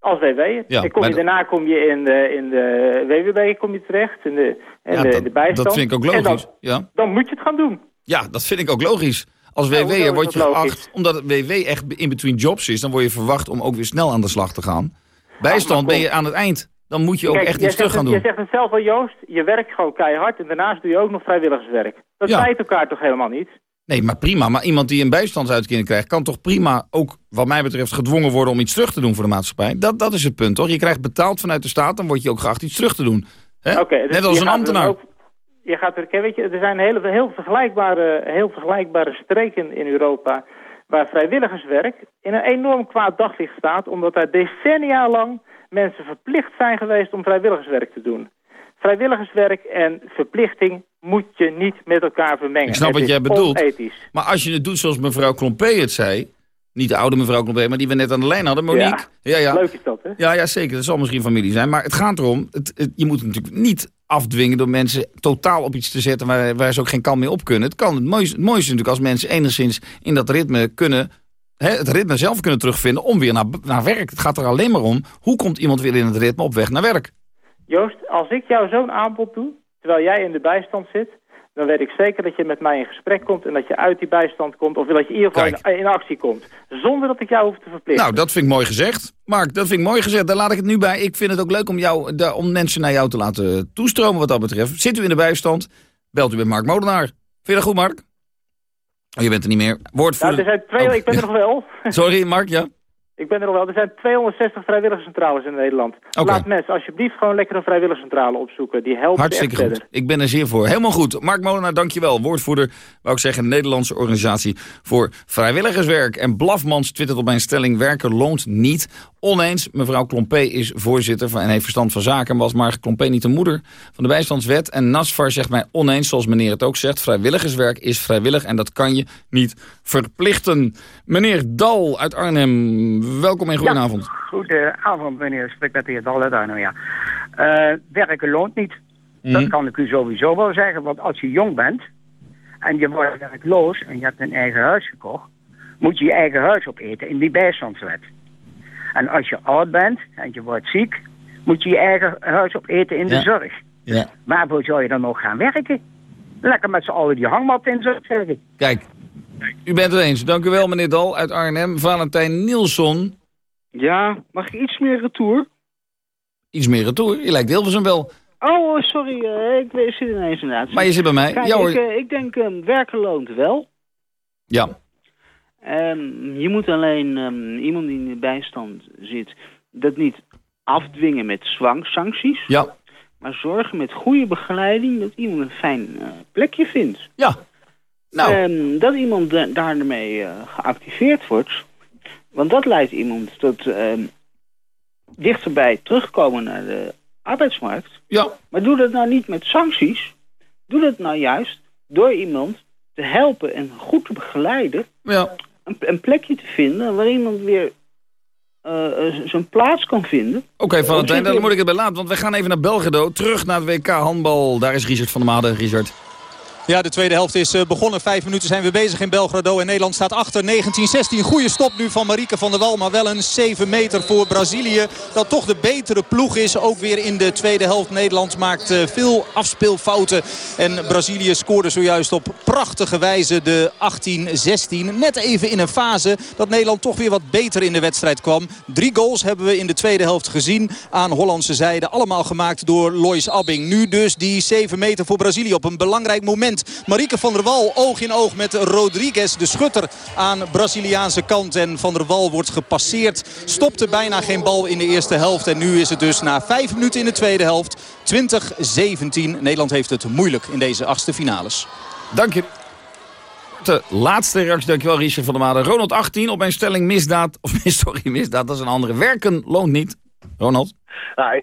Als. Ja, kom je, dat- daarna kom je in de, in de WWB kom je terecht, in de, en Ja, de, dat, de bijstand. dat vind ik ook logisch. dan, ja. dan moet je het gaan doen. ja, dat vind ik ook logisch. Als WW'er word je logisch? geacht, omdat het WW echt in between jobs is... dan word je verwacht om ook weer snel aan de slag te gaan. Bijstand ben je aan het eind. Dan moet je ook echt iets terug gaan doen. Je zegt het zelf al, Joost. Je werkt gewoon keihard en daarnaast doe je ook nog vrijwilligerswerk. Dat Ja. elkaar toch helemaal niet? Nee, maar prima. Maar iemand die een bijstandsuitkering krijgt... kan toch prima ook, wat mij betreft, gedwongen worden om iets terug te doen voor de maatschappij. Dat, dat is het punt, toch? Je krijgt betaald vanuit de staat, dan word je ook geacht iets terug te doen. Dus Net als een ambtenaar. er ook- je gaat er, weet je, er zijn hele, heel, vergelijkbare, heel vergelijkbare streken in Europa waar vrijwilligerswerk in een enorm kwaad daglicht staat, omdat daar decennia lang mensen verplicht zijn geweest om vrijwilligerswerk te doen. Vrijwilligerswerk en verplichting moet je niet met elkaar vermengen. Ik snap Het wat jij bedoelt. onethisch. Maar als je het doet zoals mevrouw Klompé het zei... niet de oude mevrouw Klompé, maar die we net aan de lijn hadden, Monique. Ja, ja. Leuk is dat, hè? Ja, ja, zeker. Dat zal misschien familie zijn. Maar het gaat erom, het, het- je moet het natuurlijk niet afdwingen... door mensen totaal op iets te zetten waar, waar ze ook geen kant mee op kunnen. Het, kan, het, mooiste, het mooiste is natuurlijk als mensen enigszins in dat ritme kunnen... Hè, het ritme zelf kunnen terugvinden om weer naar, naar werk. Het gaat er alleen maar om, hoe komt iemand weer in het ritme op weg naar werk? Joost, als ik jou zo'n aanbod doe, terwijl jij in de bijstand zit, dan weet ik zeker dat je met mij in gesprek komt en dat je uit die bijstand komt, of dat je in ieder geval in, in actie komt. Zonder dat ik jou hoef te verplichten. Nou, dat vind ik mooi gezegd. Mark, dat vind ik mooi gezegd. Daar laat ik het nu bij. Ik vind het ook leuk om, jou, da- om mensen naar jou te laten toestromen wat dat betreft. Zit u in de bijstand, belt u met Mark Molenaar. Vind je dat goed, Mark? Oh, je bent er niet meer. Nou, Woordvoerder. er zijn twee, Oh, ik ben er nog wel. [LAUGHS] Sorry, Mark, ja? Ik ben er nog wel. Er zijn 260 vrijwilligerscentrales in Nederland. Laat mensen alsjeblieft gewoon lekker een vrijwilligerscentrale opzoeken. Die helpen Hartstikke echt goed. verder. Ik ben er zeer voor. Helemaal goed. Mark Molenaar, dankjewel. Woordvoerder, wou ik zeggen, Nederlandse organisatie voor vrijwilligerswerk. En Blafmans twittert op mijn stelling, werken loont niet. Oneens, mevrouw Klompé is voorzitter van, en heeft verstand van zaken. Was maar Klompé niet de moeder van de bijstandswet. En Nasvar zegt mij oneens, zoals meneer het ook zegt. Vrijwilligerswerk is vrijwillig en dat kan je niet verplichten. Meneer Dal uit Arnhem, welkom en goedenavond. Goedenavond, meneer. Ik spreek met de heer Dal uit Arnhem, ja. Eh, werken loont niet. Mhm. Dat kan ik u sowieso wel zeggen. Want als je jong bent en je wordt werkloos en je hebt een eigen huis gekocht, moet je je eigen huis opeten in die bijstandswet. En als je oud bent en je wordt ziek, moet je je eigen huis opeten in de zorg. Ja. Waarvoor zou je dan nog gaan werken? Lekker met z'n allen die hangmat in, zou ik zeggen. Kijk, u bent het eens. Dank u wel, meneer Dal uit Arnhem. Valentijn Nielsen. Ja, mag ik iets meer retour? Iets meer retour. Je lijkt Hilversum wel. Oh, sorry, eh, ik weet- zit ineens inderdaad. Maar je zit bij mij. Kijk, Ja, hoor. ik, eh, ik denk ehm, werken loont wel. Ja. Ehm, je moet alleen ehm, iemand die in de bijstand zit, dat niet afdwingen met zwang sancties. Ja. Maar zorgen met goede begeleiding dat iemand een fijn eh, plekje vindt. Ja. Nou. Ehm, dat iemand da- daarmee eh, geactiveerd wordt. Want dat leidt iemand tot dichterbij terugkomen naar de arbeidsmarkt. Ja. Maar doe dat nou niet met sancties. Doe dat nou juist door iemand te helpen en goed te begeleiden. Ja. Een, een plekje te vinden waar iemand weer eh, eh, zijn plaats kan vinden. Oké, Valentijn, Of dan moet ik het bij laten. Want we gaan even naar Belgrado. Terug naar het WK handbal. Daar is Richard van der Made. Richard. Ja, de tweede helft is eh, begonnen. Vijf minuten zijn we bezig in Belgrado. En Nederland staat achter 19-16. Goede stop nu van Marieke van der Wal. Maar wel een 7 meter voor Brazilië. Dat toch de betere ploeg is. Ook weer in de tweede helft. Nederland maakt eh, veel afspeelfouten. En Brazilië scoorde zojuist op prachtige wijze de 18-16. Net even in een fase dat Nederland toch weer wat beter in de wedstrijd kwam. Drie goals hebben we in de tweede helft gezien. Aan Hollandse zijde. Allemaal gemaakt door Lois Abbing. Nu dus die 7 meter voor Brazilië op een belangrijk moment. Marieke van der Wal oog in oog met Rodriguez, de schutter aan Braziliaanse kant. En van der Wal wordt gepasseerd. Stopte bijna geen bal in de eerste helft. En nu is het dus na 5 minuten in de tweede helft 2017. Nederland heeft het moeilijk in deze achtste finales. Dank je. De laatste reactie, dankjewel Richard van der Made. Ronald 18 op mijn stelling misdaad. Of [LAUGHS] sorry, misdaad, dat is een andere. Werken loont niet. Ronald? Nou,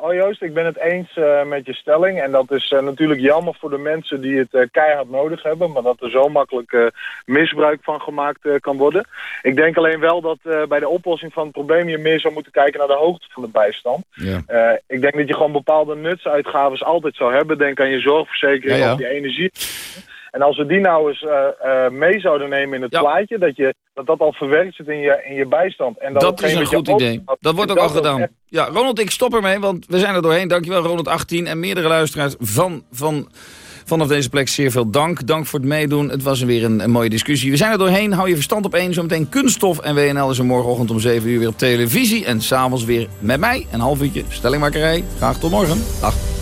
oh Joost, ik ben het eens eh, met je stelling. En dat is eh, natuurlijk jammer voor de mensen die het keihard nodig hebben. Maar dat er zo makkelijk misbruik van gemaakt kan worden. Ik denk alleen wel dat bij de oplossing van het probleem je meer zou moeten kijken naar de hoogte van de bijstand. Ja. Ik denk dat je gewoon bepaalde nutsuitgaves altijd zou hebben. Denk aan je zorgverzekering Ja, ja. of je energie. En als we die nou eens eh, eh, mee zouden nemen in het plaatje, dat, je, dat dat al verwerkt zit in je, in je bijstand. En dat, Dat is een goed idee. Dat wordt ook al gedaan. echt- Ja, Ronald, ik stop ermee, want we zijn er doorheen. Dankjewel, Ronald 18 en meerdere luisteraars van, van, Vanaf deze plek zeer veel dank. Dank voor het meedoen. Het was weer een, een mooie discussie. We zijn er doorheen. Hou je verstand op één. Zometeen kunststof. En WNL is er morgenochtend om 7 uur weer op televisie. En s'avonds weer met mij. Een half uurtje stellingmakerij. Graag tot morgen. Dag.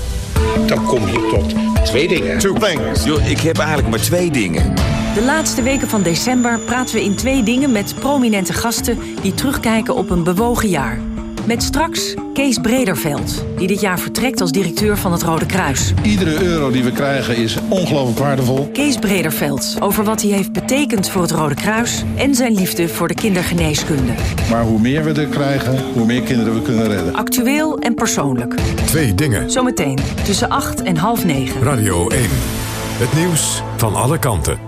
Dan kom je tot twee dingen. Two things. ik heb eigenlijk maar twee dingen. De laatste weken van december praten we in twee dingen met prominente gasten die terugkijken op een bewogen jaar. Met straks Kees Brederveld, die dit jaar vertrekt als directeur van het Rode Kruis. Iedere euro die we krijgen is ongelooflijk waardevol. Kees Brederveld over wat hij heeft betekend voor het Rode Kruis en zijn liefde voor de kindergeneeskunde. Maar hoe meer we er krijgen, hoe meer kinderen we kunnen redden. Actueel en persoonlijk. Twee dingen. Zometeen tussen 8 en half 9. Radio 1. Het nieuws van alle kanten.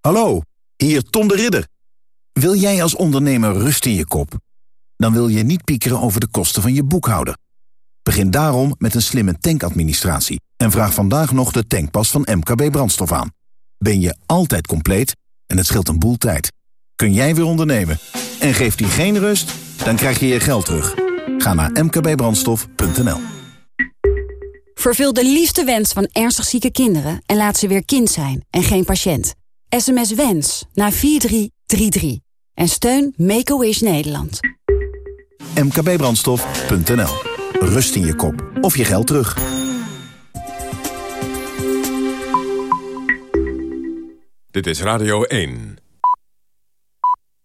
Hallo, hier Tom de Ridder. Wil jij als ondernemer rust in je kop? Dan wil je niet piekeren over de kosten van je boekhouder. Begin daarom met een slimme tankadministratie en vraag vandaag nog de tankpas van MKB Brandstof aan. Ben je altijd compleet en het scheelt een boel tijd. Kun jij weer ondernemen? En geeft die geen rust? Dan krijg je je geld terug. Ga naar mkbbrandstof.nl Vervul de liefste wens van ernstig zieke kinderen en laat ze weer kind zijn en geen patiënt. SMS WENS naar 4333 en steun Make-A-Wish Nederland. mkbbrandstof.nl Rust in je kop of je geld terug. Dit is Radio 1.